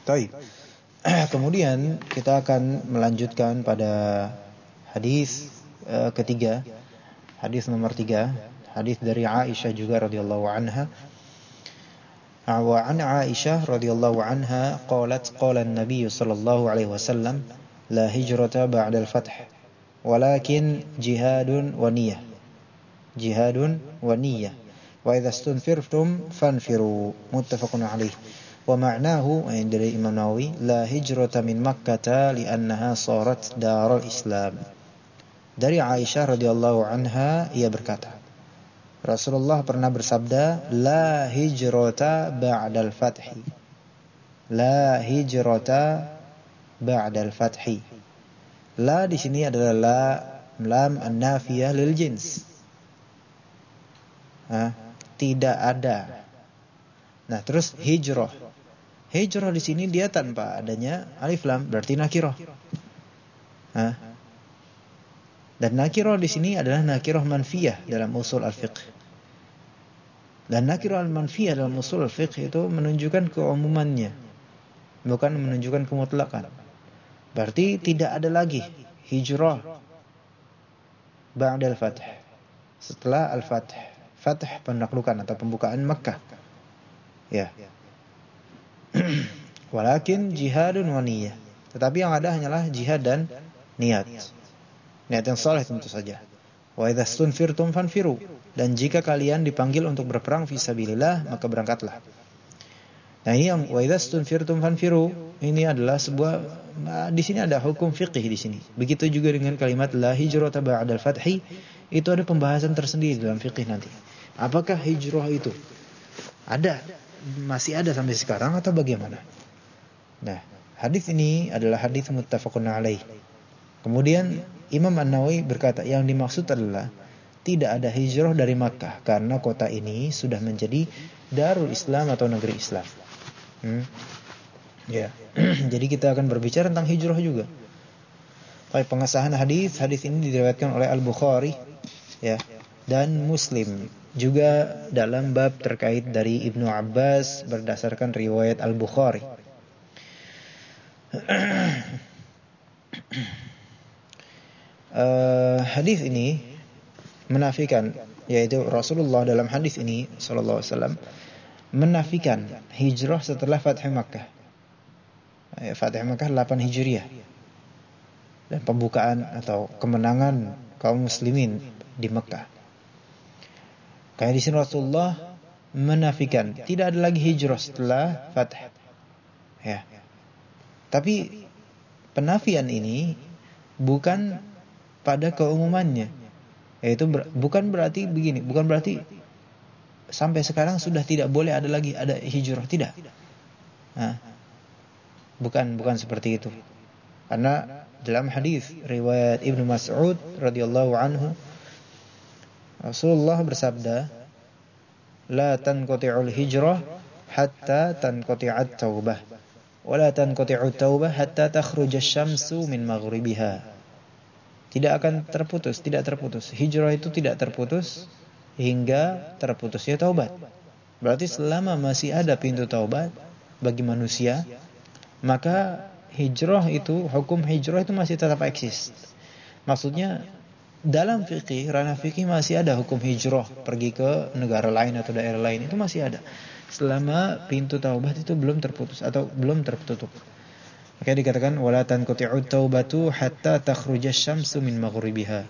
Baik. Kemudian kita akan melanjutkan pada hadis uh, ketiga. Hadis nomor tiga. Hadis dari Aisyah juga radhiyallahu anha. Wa an Aisyah radhiyallahu anha qalat qala an-nabiy sallallahu alaihi wasallam la hijrata ba'da al-fath walakin jihadun wa niyyah jihadun wa niyyah. Wa idza stunfirtum fanfiru. Muttafaqun alaih wa ma'nahu dari Imam Nawawi la hijrata min Makkah li annaha sarat darul Islam. Dari Aisyah radhiyallahu anha ia berkata Rasulullah pernah bersabda la hijrata ba'dal fathi. La hijrata ba'dal fathi. La di sini adalah la lam an-nafiyah lil jins. Tidak ada. Nah, terus hijrah. Hijrah di sini dia tanpa adanya alif lam, berarti nakirah. Hah? Dan nakirah di sini adalah nakirah manfiyah dalam usul al-fiqh. Dan nakirah al-manfiyah dalam usul al-fiqh itu menunjukkan keumumannya. Bukan menunjukkan kemutlakan. Berarti tidak ada lagi hijrah ba'da al-fath. Setelah al-fath. Fath penaklukan atau pembukaan Makkah. Ya. Walakin jihadun wa niyah. Tetapi yang ada hanyalah jihad dan niat. Niat yang soleh tentu saja. Wa idza stunfirtum fanfiru. Dan jika kalian dipanggil untuk berperang fisabilillah, maka berangkatlah. Nah, ini yang wa idza stunfirtum fanfiru ini adalah sebuah nah, di sini ada hukum fikih di sini. Begitu juga dengan kalimat la hijrata ba'dal fathi itu ada pembahasan tersendiri dalam fikih nanti. Apakah hijrah itu ada masih ada sampai sekarang atau bagaimana? Nah, hadis ini adalah hadis muttafaqun alaih. Kemudian Imam An-Nawawi berkata yang dimaksud adalah tidak ada hijrah dari Makkah karena kota ini sudah menjadi darul Islam atau negeri Islam. Hmm? Ya. Jadi kita akan berbicara tentang hijrah juga. Baik pengesahan hadis, hadis ini diriwayatkan oleh Al-Bukhari ya dan Muslim juga dalam bab terkait dari Ibnu Abbas berdasarkan riwayat Al-Bukhari. uh, hadis ini menafikan yaitu Rasulullah dalam hadis ini sallallahu alaihi menafikan hijrah setelah Fath Makkah. Ya, Fath Makkah 8 Hijriah. Dan pembukaan atau kemenangan kaum muslimin di Mekah. Kayak di sini Rasulullah menafikan tidak ada lagi hijrah setelah Fath. Ya. Tapi penafian ini bukan pada keumumannya. Yaitu ber, bukan berarti begini, bukan berarti sampai sekarang sudah tidak boleh ada lagi ada hijrah tidak. Nah, bukan bukan seperti itu. Karena dalam hadis riwayat Ibnu Mas'ud radhiyallahu anhu Rasulullah bersabda, "La tanqati'ul hijrah hatta tanqati'at taubah, wa la taubah hatta takhruja asy-syamsu min maghribiha." tidak akan terputus, tidak terputus. Hijrah itu tidak terputus hingga terputusnya taubat. Berarti selama masih ada pintu taubat bagi manusia, maka hijrah itu, hukum hijrah itu masih tetap eksis. Maksudnya dalam fikih, ranah fikih masih ada hukum hijrah pergi ke negara lain atau daerah lain itu masih ada. Selama pintu taubat itu belum terputus atau belum tertutup. Maka dikatakan wala tanqati'u taubatu hatta takhruja syamsu min maghribiha.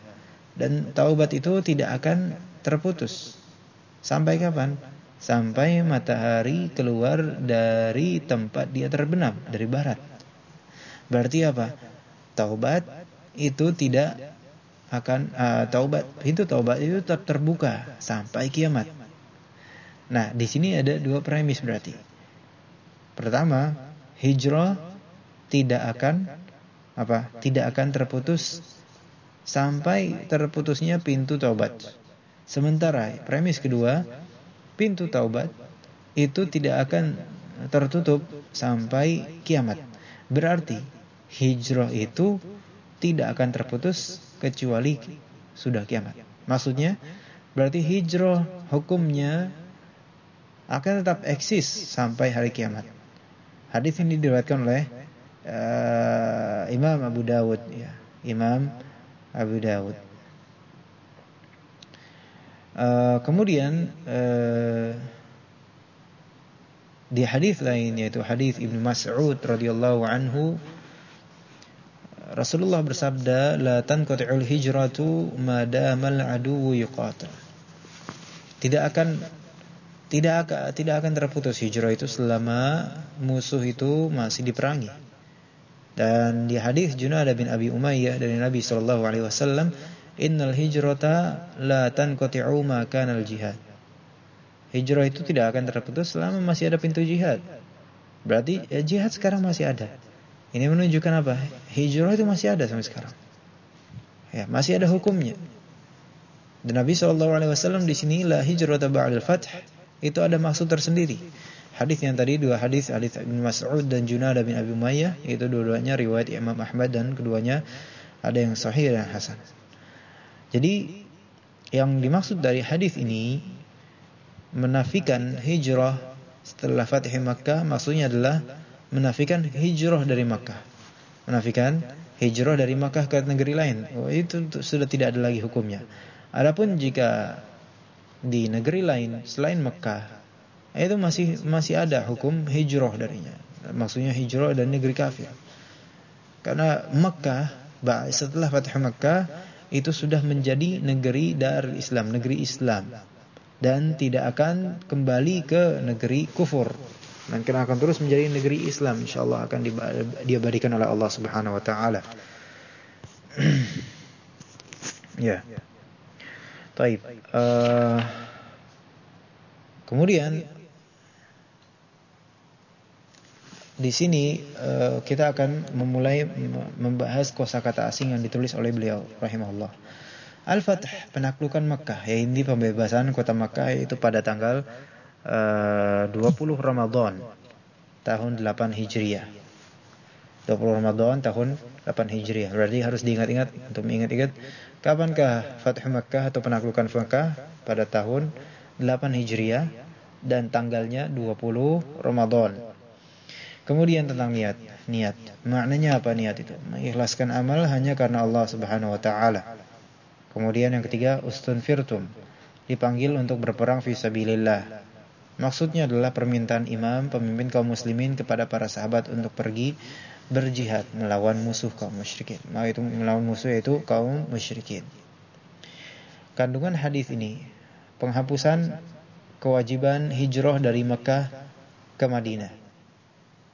Dan taubat itu tidak akan terputus. Sampai kapan? sampai matahari keluar dari tempat dia terbenam dari barat. Berarti apa? Taubat itu tidak akan uh, taubat itu taubat itu tetap terbuka sampai kiamat. Nah, di sini ada dua premis berarti. Pertama, hijrah tidak akan apa? Tidak akan terputus sampai terputusnya pintu taubat. Sementara premis kedua, pintu taubat itu tidak akan tertutup sampai kiamat. Berarti hijrah itu tidak akan terputus kecuali sudah kiamat. Maksudnya berarti hijrah hukumnya akan tetap eksis sampai hari kiamat. Hadis ini diriwayatkan oleh uh, Imam Abu Dawud ya. Imam Abu Dawud. Uh, kemudian uh, di hadis lain yaitu hadis Ibnu Mas'ud radhiyallahu anhu Rasulullah bersabda la tanqati'ul hijratu madamal aduwwu yuqatal. Tidak akan tidak akan tidak akan terputus hijrah itu selama musuh itu masih diperangi. Dan di hadis Junadah bin Abi Umayyah dari Nabi sallallahu alaihi wasallam Innal hijrata la tanqati'u ma kana al-jihad. Hijrah itu tidak akan terputus selama masih ada pintu jihad. Berarti ya, jihad sekarang masih ada. Ini menunjukkan apa? Hijrah itu masih ada sampai sekarang. Ya, masih ada hukumnya. Dan Nabi SAW di sini la hijrata ba'dal fath itu ada maksud tersendiri. Hadis yang tadi dua hadis hadis Ibnu Mas'ud dan Junadah bin Abi Umayyah itu dua-duanya riwayat Imam Ahmad dan keduanya ada yang sahih dan hasan. Jadi yang dimaksud dari hadis ini menafikan hijrah setelah Fatih Makkah maksudnya adalah menafikan hijrah dari Makkah. Menafikan hijrah dari Makkah ke negeri lain. Oh, itu sudah tidak ada lagi hukumnya. Adapun jika di negeri lain selain Makkah itu masih masih ada hukum hijrah darinya. Maksudnya hijrah dari negeri kafir. Karena Makkah setelah Fatih Makkah itu sudah menjadi negeri Darul Islam, negeri Islam dan tidak akan kembali ke negeri kufur dan akan terus menjadi negeri Islam insyaallah akan diabadikan oleh Allah Subhanahu wa taala. ya. Taib. Uh, kemudian di sini uh, kita akan memulai membahas kosakata asing yang ditulis oleh beliau rahimahullah. Al-Fath penaklukan Makkah yaitu pembebasan kota Makkah itu pada tanggal uh, 20 Ramadan tahun 8 Hijriah. 20 Ramadan tahun 8 Hijriah. Berarti harus diingat-ingat untuk mengingat-ingat kapankah Fath Makkah atau penaklukan Makkah pada tahun 8 Hijriah dan tanggalnya 20 Ramadan. Kemudian tentang niat. Niat. Maknanya apa niat itu? Mengikhlaskan amal hanya karena Allah Subhanahu wa taala. Kemudian yang ketiga, ustun firtum. Dipanggil untuk berperang fi sabilillah. Maksudnya adalah permintaan imam pemimpin kaum muslimin kepada para sahabat untuk pergi berjihad melawan musuh kaum musyrikin. Maka itu melawan musuh yaitu kaum musyrikin. Kandungan hadis ini penghapusan kewajiban hijrah dari Mekah ke Madinah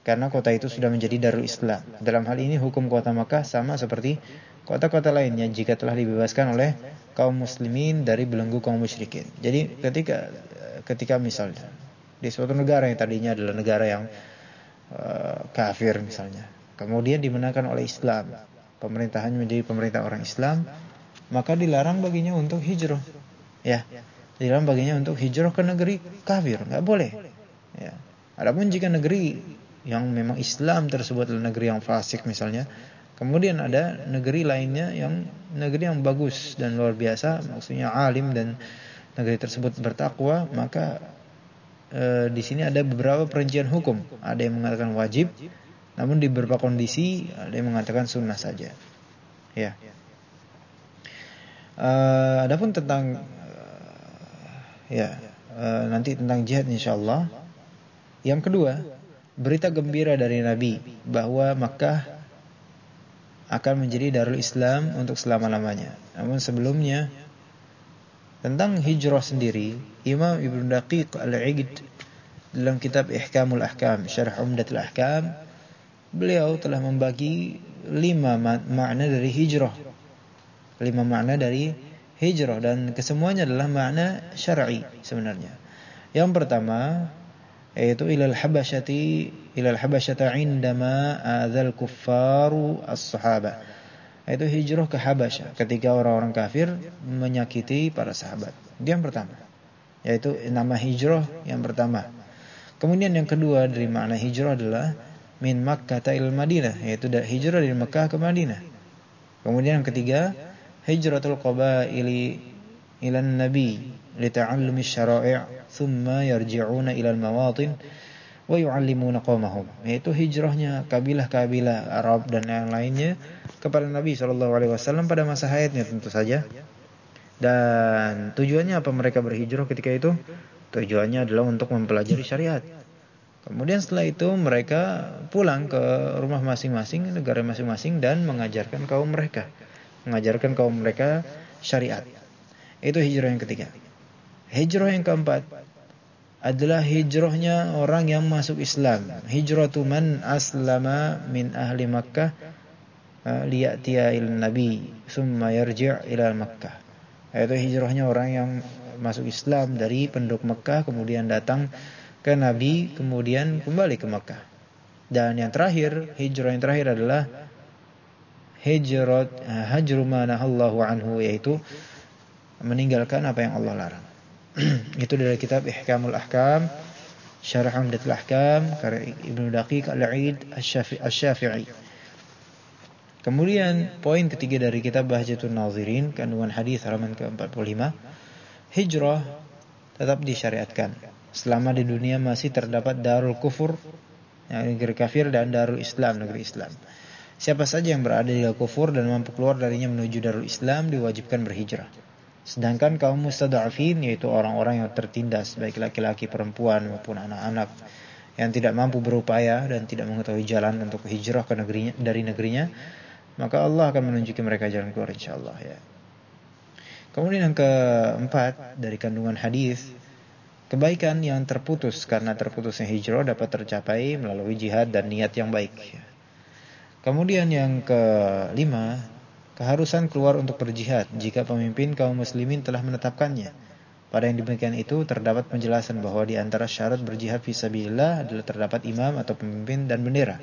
karena kota itu sudah menjadi Darul Islam. Dalam hal ini hukum kota Makkah sama seperti kota-kota lainnya jika telah dibebaskan oleh kaum muslimin dari belenggu kaum musyrikin. Jadi ketika ketika misalnya di suatu negara yang tadinya adalah negara yang uh, kafir misalnya, kemudian dimenangkan oleh Islam, pemerintahannya menjadi pemerintah orang Islam, maka dilarang baginya untuk hijrah. Ya. Dilarang baginya untuk hijrah ke negeri kafir, nggak boleh. Ya. Adapun jika negeri yang memang Islam tersebut adalah negeri yang fasik misalnya. Kemudian ada negeri lainnya yang negeri yang bagus dan luar biasa, maksudnya alim dan negeri tersebut bertakwa, maka e, di sini ada beberapa perincian hukum. Ada yang mengatakan wajib, namun di beberapa kondisi ada yang mengatakan sunnah saja. Ya. E, adapun tentang e, ya e, nanti tentang jihad insyaallah. Yang kedua, berita gembira dari Nabi bahwa Makkah akan menjadi darul Islam untuk selama-lamanya. Namun sebelumnya Tentang hijrah sendiri, Imam Ibn Daqiq Al-Aid dalam kitab Ihkamul Ahkam, Syarah Umdatul Ahkam, beliau telah membagi lima makna dari hijrah. Lima makna dari hijrah dan kesemuanya adalah makna syar'i sebenarnya. Yang pertama yaitu ilal habasyati ilal habasyata indama adzal kuffaru as-sahaba. Yaitu hijrah ke Habasyah ketika orang-orang kafir menyakiti para sahabat. Itu yang pertama. Yaitu nama hijrah yang pertama. Kemudian yang kedua dari makna hijrah adalah min Makkah il Madinah, yaitu hijrah dari Mekah ke Madinah. Kemudian yang ketiga, hijratul qabaili ila nabi lita'allumi syara'i' thumma yarji'una ila al-mawatin wa yu'allimuna qawmahum yaitu hijrahnya kabilah-kabilah Arab dan yang lainnya kepada Nabi sallallahu alaihi wasallam pada masa hayatnya tentu saja. Dan tujuannya apa mereka berhijrah ketika itu? Tujuannya adalah untuk mempelajari syariat. Kemudian setelah itu mereka pulang ke rumah masing-masing negara masing-masing dan mengajarkan kaum mereka mengajarkan kaum mereka syariat. Itu hijrah yang ketiga. Hijrah yang keempat adalah hijrahnya orang yang masuk Islam. Hijratu man aslama min ahli Makkah liya'tiya ila nabi summa yarji' ila Makkah. Yaitu hijrahnya orang yang masuk Islam dari penduduk Makkah kemudian datang ke Nabi kemudian kembali ke Makkah. Dan yang terakhir, hijrah yang terakhir adalah hijrat hajru manahallahu anhu yaitu meninggalkan apa yang Allah larang. itu dari kitab Ihkamul Ahkam Syarah Umdatul Ahkam karya Ibnu Daqiq Al-Aid Asy-Syafi'i. Kemudian poin ketiga dari kitab Bahjatun Nazirin kandungan hadis halaman ke-45 hijrah tetap disyariatkan selama di dunia masih terdapat darul kufur negeri kafir dan darul Islam negeri Islam. Siapa saja yang berada di kufur dan mampu keluar darinya menuju darul Islam diwajibkan berhijrah. Sedangkan kaum mustada'afin yaitu orang-orang yang tertindas baik laki-laki, perempuan maupun anak-anak yang tidak mampu berupaya dan tidak mengetahui jalan untuk hijrah ke negerinya dari negerinya, maka Allah akan menunjuki mereka jalan keluar insyaallah ya. Kemudian yang keempat dari kandungan hadis kebaikan yang terputus karena terputusnya hijrah dapat tercapai melalui jihad dan niat yang baik. Kemudian yang kelima keharusan keluar untuk berjihad jika pemimpin kaum muslimin telah menetapkannya. Pada yang demikian itu terdapat penjelasan bahwa di antara syarat berjihad fisabilillah adalah terdapat imam atau pemimpin dan bendera.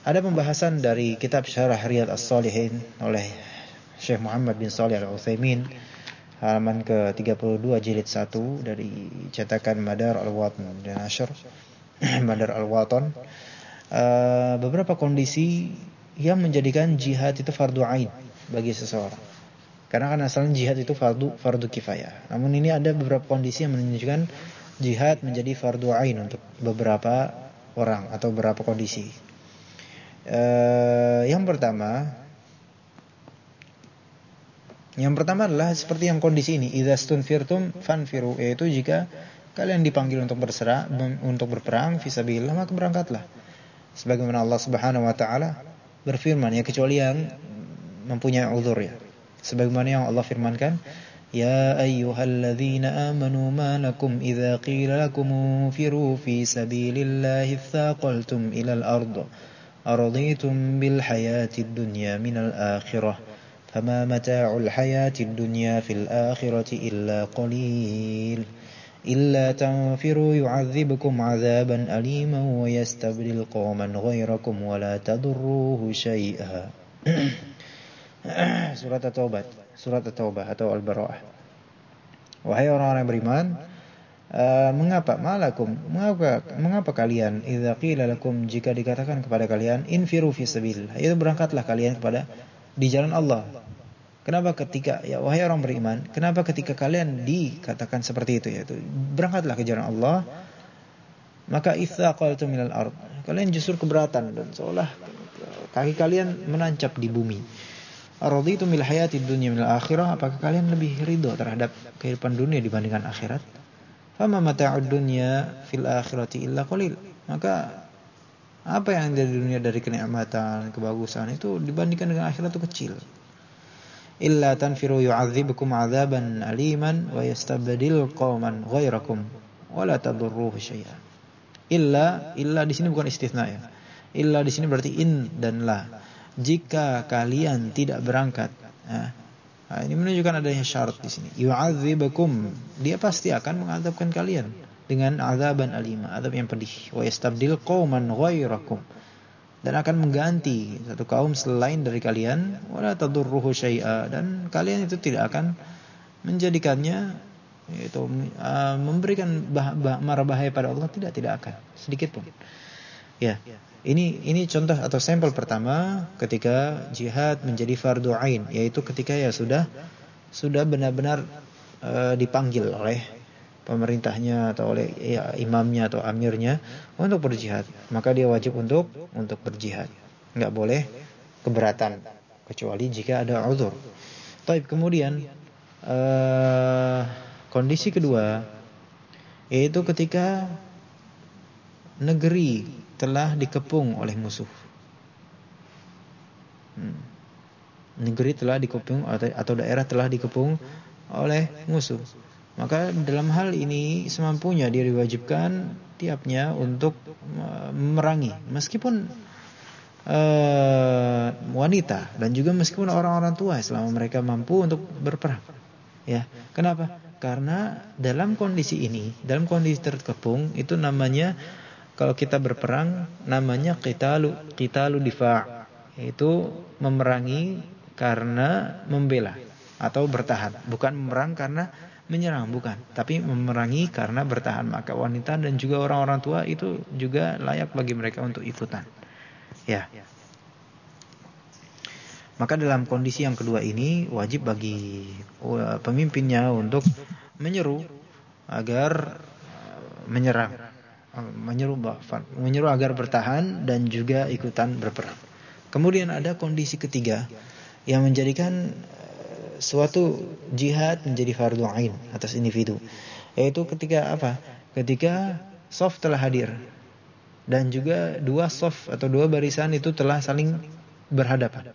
Ada pembahasan dari kitab Syarah Riyad As-Salihin oleh Syekh Muhammad bin Salih Al-Utsaimin halaman ke-32 jilid 1 dari cetakan Madar Al-Watan dan Ashr Madar Al-Watan uh, beberapa kondisi yang menjadikan jihad itu fardu ain bagi seseorang. Karena kan asalnya jihad itu fardu fardu kifayah. Namun ini ada beberapa kondisi yang menunjukkan jihad menjadi fardu ain untuk beberapa orang atau beberapa kondisi. Uh, yang pertama yang pertama adalah seperti yang kondisi ini, idza stunfirtum fanfiru, yaitu jika kalian dipanggil untuk berserah untuk berperang fisabilillah maka berangkatlah. Sebagaimana Allah Subhanahu wa taala berfirman ya kecuali yang mempunyai uzur ya. Sebagaimana yang Allah firmankan, Ya ayyuhalladzina amanu ma lakum idza qila lakum firu fi sabilillahi ila al-ard araditum أرضيتم بالحياة الدنيا من الآخرة؟ فما متاع الحياة الدنيا في الآخرة إلا قليل. إلا تنفروا يعذبكم عذابا أليما ويستبدل قوما غيركم ولا تضروه شيئا. سورة التوبة سورة التوبة أو البراءة. وهي أوران بريمان uh, Mengapa malakum mengapa, mengapa kalian Idza lakum Jika dikatakan kepada kalian Infiru fi sabil Itu berangkatlah kalian kepada Di jalan Allah Kenapa ketika ya wahai orang beriman, kenapa ketika kalian dikatakan seperti itu yaitu berangkatlah ke jalan Allah maka itsaqaltu minal ard. Kalian justru keberatan dan seolah kaki kalian menancap di bumi. Araditu mil hayati dunya minal akhirah, apakah kalian lebih ridho terhadap kehidupan dunia dibandingkan akhirat? Fama mata'ud dunya fil akhirati illa qalil. Maka apa yang ada di dunia dari kenikmatan, kebagusan itu dibandingkan dengan akhirat itu kecil. illa tanfiru yu'adzibukum 'adzaban aliman wa yastabdil qauman ghairakum wa la tadurruhu syai'a. Illa illa di sini bukan istitsna ya. Illa di sini berarti in dan la. Jika kalian tidak berangkat, ya. Nah, ini menunjukkan adanya syarat di sini. Yu'adzibukum, dia pasti akan mengadabkan kalian dengan azaban alima, azab yang pedih. Wa yastabdil qauman ghairakum. Dan akan mengganti satu kaum selain dari kalian. Wala tadurruhu syai'a. Dan kalian itu tidak akan menjadikannya itu uh, memberikan bah, bah, marah bahaya pada Allah. Tidak tidak akan. Sedikit pun ya ini ini contoh atau sampel pertama ketika jihad menjadi fardu ain yaitu ketika ya sudah sudah benar-benar uh, dipanggil oleh pemerintahnya atau oleh ya, imamnya atau amirnya untuk berjihad, maka dia wajib untuk untuk berjihad. Enggak boleh keberatan kecuali jika ada uzur. Taib kemudian uh, kondisi kedua yaitu ketika negeri telah dikepung oleh musuh. Hmm. Negeri telah dikepung atau daerah telah dikepung oleh musuh. Maka dalam hal ini semampunya dia diwajibkan tiapnya untuk memerangi meskipun uh, wanita dan juga meskipun orang-orang tua selama mereka mampu untuk berperang. Ya. Kenapa? Karena dalam kondisi ini, dalam kondisi terkepung itu namanya kalau kita berperang namanya qitalu qitalu difa' yaitu memerangi karena membela atau bertahan, bukan memerang karena menyerang bukan, tapi memerangi karena bertahan. Maka wanita dan juga orang-orang tua itu juga layak bagi mereka untuk ikutan. Ya. Maka dalam kondisi yang kedua ini wajib bagi uh, pemimpinnya untuk menyeru agar uh, menyerang, uh, menyeru menyeru agar bertahan dan juga ikutan berperang. Kemudian ada kondisi ketiga yang menjadikan suatu jihad menjadi fardu ain atas individu. Yaitu ketika apa? Ketika soft telah hadir dan juga dua soft atau dua barisan itu telah saling berhadapan.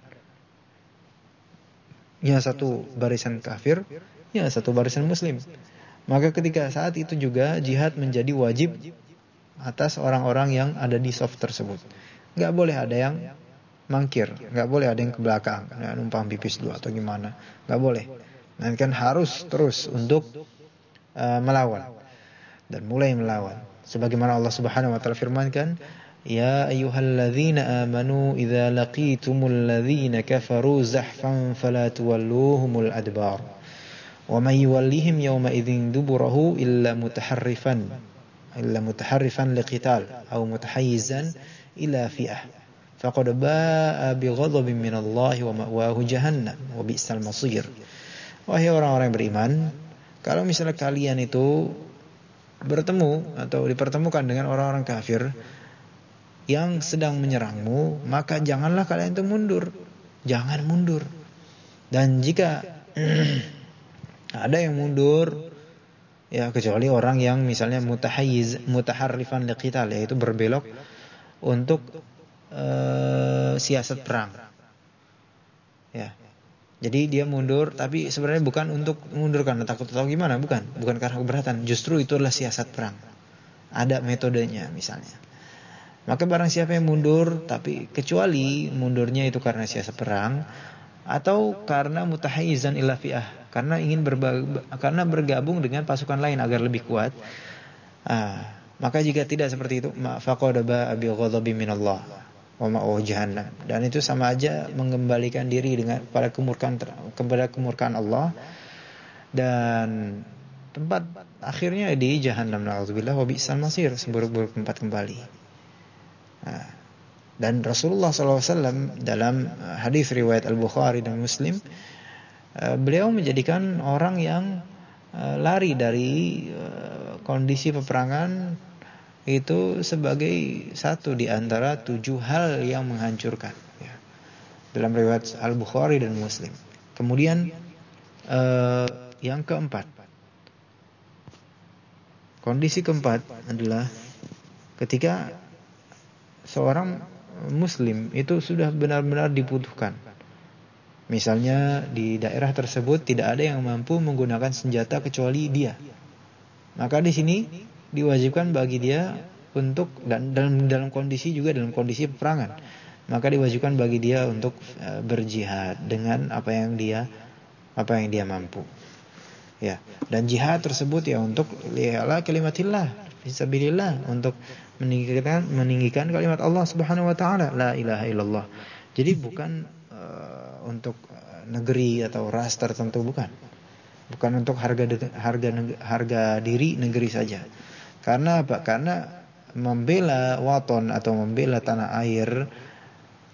Yang satu barisan kafir, yang satu barisan muslim. Maka ketika saat itu juga jihad menjadi wajib atas orang-orang yang ada di soft tersebut. Gak boleh ada yang mangkir, nggak boleh ada yang ke belakang, ya, numpang pipis dulu atau gimana, nggak boleh. Nanti kan harus terus untuk uh, melawan dan mulai melawan. Sebagaimana Allah Subhanahu wa taala firmankan, Ya ayyuhalladzina amanu idza laqitumul ladzina kafaru zahfan fala tuwalluhumul adbar. Wa may yuwallihim yawma idzin duburahu aw mutahayyizan ila fi'ah faqad ba'a bi ghadabin min Allah wa ma'wahu jahannam wa bi'sal masir. Wahai orang-orang yang beriman, kalau misalnya kalian itu bertemu atau dipertemukan dengan orang-orang kafir yang sedang menyerangmu, maka janganlah kalian itu mundur. Jangan mundur. Dan jika ada yang mundur ya kecuali orang yang misalnya mutahayyiz mutaharrifan liqital yaitu berbelok untuk uh, siasat perang. Ya. Jadi dia mundur tapi sebenarnya bukan untuk mundur karena takut atau gimana, bukan. Bukan karena keberatan, justru itu adalah siasat perang. Ada metodenya misalnya. Maka barang siapa yang mundur tapi kecuali mundurnya itu karena siasat perang atau karena mutahayyizan ila fi'ah, karena ingin karena bergabung dengan pasukan lain agar lebih kuat. Ah, maka jika tidak seperti itu, faqad ba'a bi ghadabi minallah wa. Dan itu sama aja mengembalikan diri dengan pada kemurkaan kepada kemurkaan Allah dan tempat akhirnya di jahannam naudzubillah wa bi'sal masir seburuk-buruk tempat kembali. Nah, dan Rasulullah SAW dalam hadis riwayat Al Bukhari dan Muslim beliau menjadikan orang yang eh, lari dari eh, kondisi peperangan itu sebagai satu di antara tujuh hal yang menghancurkan ya. dalam riwayat Al Bukhari dan Muslim. Kemudian uh, yang keempat, kondisi keempat adalah ketika seorang Muslim itu sudah benar-benar dibutuhkan Misalnya di daerah tersebut tidak ada yang mampu menggunakan senjata kecuali dia. Maka di sini diwajibkan bagi dia untuk dan dalam dalam kondisi juga dalam kondisi peperangan. Maka diwajibkan bagi dia untuk uh, berjihad dengan apa yang dia apa yang dia mampu. Ya, dan jihad tersebut ya untuk lihala kalimatillah fisabilillah untuk meninggikan meninggikan kalimat Allah Subhanahu wa taala la ilaha illallah. Jadi bukan untuk negeri atau ras tertentu bukan. Bukan untuk harga harga harga diri negeri saja. Karena apa? Karena membela waton atau membela tanah air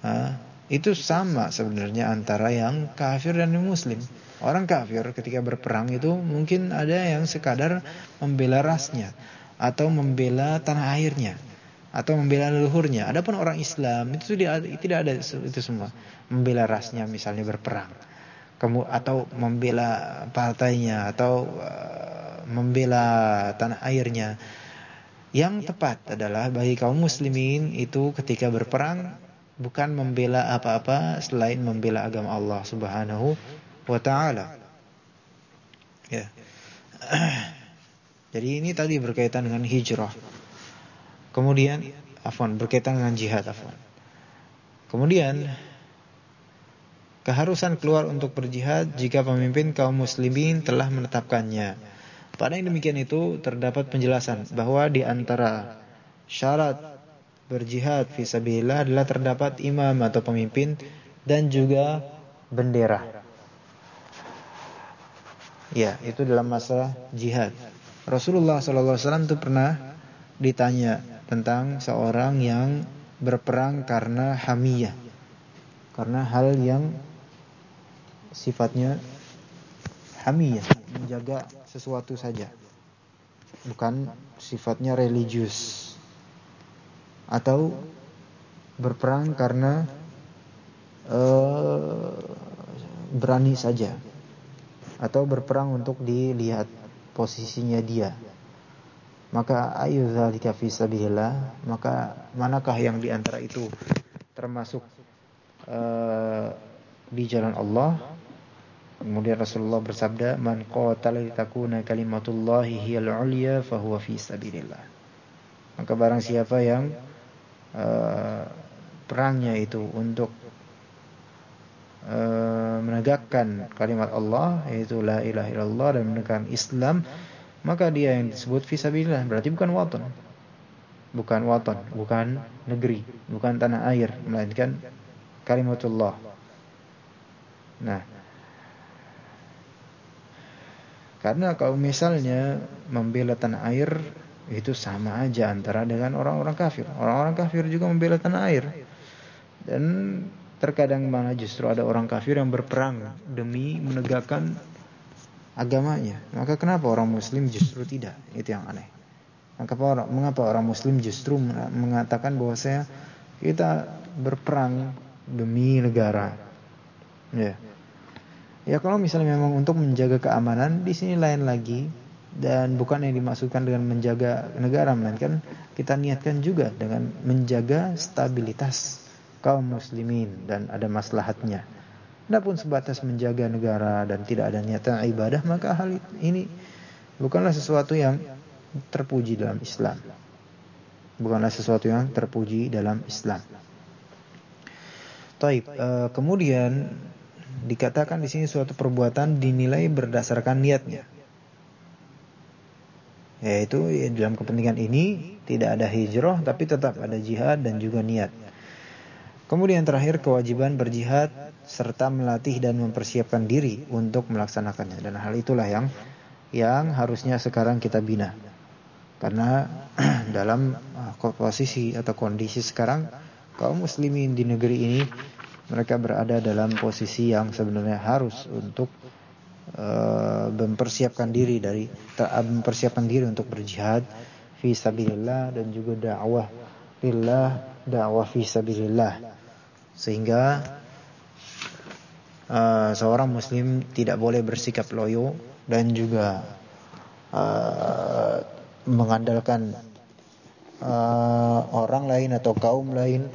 uh, itu sama sebenarnya antara yang kafir dan yang muslim. Orang kafir ketika berperang itu mungkin ada yang sekadar membela rasnya atau membela tanah airnya atau membela leluhurnya. Adapun orang Islam itu tidak ada itu semua. Membela rasnya misalnya berperang. Kamu atau membela partainya atau uh, membela tanah airnya. Yang tepat adalah bagi kaum muslimin itu ketika berperang bukan membela apa-apa selain membela agama Allah Subhanahu wa taala. Ya. Jadi ini tadi berkaitan dengan hijrah. Kemudian afwan berkaitan dengan jihad afwan. Kemudian keharusan keluar untuk berjihad jika pemimpin kaum muslimin telah menetapkannya. Pada yang demikian itu terdapat penjelasan bahwa di antara syarat berjihad fisabilillah adalah terdapat imam atau pemimpin dan juga bendera. Ya, itu dalam masa jihad. Rasulullah SAW itu pernah ditanya tentang seorang yang berperang karena hamiyah. Karena hal yang sifatnya hamiyah, menjaga sesuatu saja. Bukan sifatnya religius. Atau berperang karena uh, berani saja atau berperang untuk dilihat posisinya dia. Maka ayu zalika fi sabilillah, maka manakah yang di antara itu termasuk uh, di jalan Allah? Kemudian Rasulullah bersabda, "Man qatala litakuna kalimatullahi hiyal ulya fahuwa fi sabilillah." Maka barang siapa yang uh, perangnya itu untuk Eh, menegakkan kalimat Allah yaitu la ilaha illallah dan menegakkan Islam maka dia yang disebut fisabilillah berarti bukan waton. Bukan waton bukan negeri bukan tanah air melainkan kalimatullah. Nah karena kalau misalnya membela tanah air itu sama aja antara dengan orang-orang kafir orang-orang kafir juga membela tanah air dan Terkadang malah justru ada orang kafir yang berperang demi menegakkan agamanya. Maka kenapa orang muslim justru tidak? Itu yang aneh. Maka mengapa orang muslim justru mengatakan bahwa saya kita berperang demi negara? Ya. Ya kalau misalnya memang untuk menjaga keamanan di sini lain lagi dan bukan yang dimaksudkan dengan menjaga negara melainkan kita niatkan juga dengan menjaga stabilitas kaum muslimin dan ada maslahatnya. Adapun sebatas menjaga negara dan tidak ada niatan ibadah maka hal ini bukanlah sesuatu yang terpuji dalam Islam. Bukanlah sesuatu yang terpuji dalam Islam. Taib. Uh, kemudian dikatakan di sini suatu perbuatan dinilai berdasarkan niatnya. Yaitu ya, dalam kepentingan ini tidak ada hijrah tapi tetap ada jihad dan juga niat. Kemudian terakhir kewajiban berjihad serta melatih dan mempersiapkan diri untuk melaksanakannya dan hal itulah yang yang harusnya sekarang kita bina. Karena dalam uh, posisi atau kondisi sekarang kaum muslimin di negeri ini mereka berada dalam posisi yang sebenarnya harus untuk uh, mempersiapkan diri dari uh, mempersiapkan diri untuk berjihad fi sabilillah dan juga dakwah lillah dakwah fi sabilillah. Sehingga uh, seorang muslim tidak boleh bersikap loyo dan juga uh, mengandalkan uh, orang lain atau kaum lain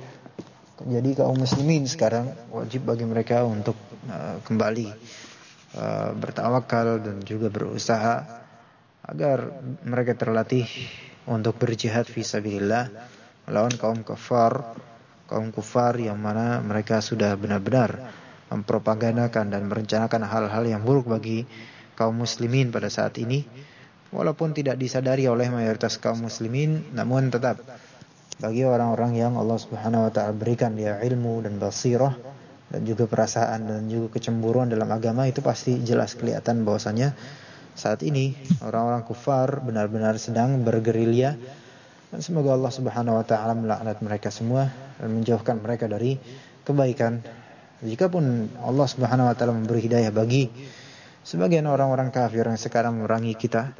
Jadi kaum muslimin sekarang wajib bagi mereka untuk uh, kembali uh, bertawakal dan juga berusaha agar mereka terlatih untuk berjihad fisabilillah melawan kaum kafir, kaum kufar yang mana mereka sudah benar-benar mempropagandakan dan merencanakan hal-hal yang buruk bagi kaum muslimin pada saat ini. Walaupun tidak disadari oleh mayoritas kaum muslimin namun tetap bagi orang-orang yang Allah Subhanahu wa taala berikan dia ilmu dan basirah dan juga perasaan dan juga kecemburuan dalam agama itu pasti jelas kelihatan bahwasanya saat ini orang-orang kufar benar-benar sedang bergerilya dan semoga Allah Subhanahu wa taala melaknat mereka semua dan menjauhkan mereka dari kebaikan. Jikapun Allah Subhanahu wa taala memberi hidayah bagi sebagian orang-orang kafir yang sekarang merangi kita,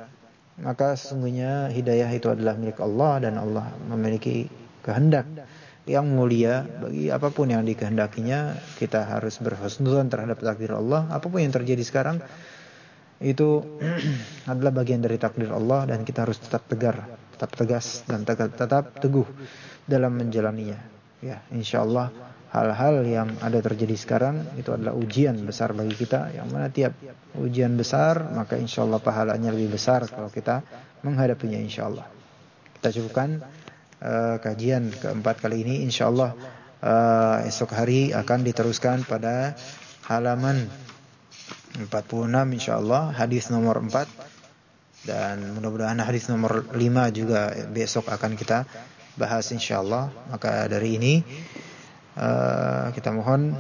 maka sesungguhnya hidayah itu adalah milik Allah dan Allah memiliki kehendak yang mulia bagi apa pun yang dikehendakinya kita harus berhusnuzon terhadap takdir Allah apa pun yang terjadi sekarang itu adalah bagian dari takdir Allah dan kita harus tetap tegar, tetap tegas dan tetap, tetap teguh dalam menjalaninya. Ya, insyaallah hal-hal yang ada terjadi sekarang itu adalah ujian besar bagi kita. Yang mana tiap ujian besar maka insyaallah pahalanya lebih besar kalau kita menghadapinya insyaallah. Kita cukupkan uh, kajian keempat kali ini. Insyaallah uh, esok hari akan diteruskan pada halaman 46 insyaallah. Hadis nomor 4 dan mudah-mudahan hadis nomor 5 juga besok akan kita bahas insyaallah. Maka dari ini uh, kita mohon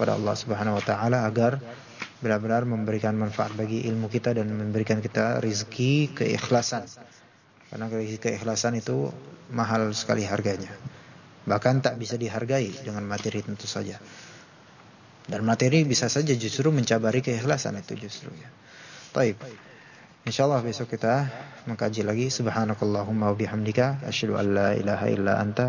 pada Allah Subhanahu wa taala agar benar-benar memberikan manfaat bagi ilmu kita dan memberikan kita rezeki keikhlasan. Karena keikhlasan itu mahal sekali harganya. Bahkan tak bisa dihargai dengan materi tentu saja. Dan materi bisa saja justru mencabari keikhlasan itu justru ya. Baik. Insyaallah besok kita mengkaji lagi. Subhanakallahumma wa bihamdika. Asyhadu an la ilaha illa anta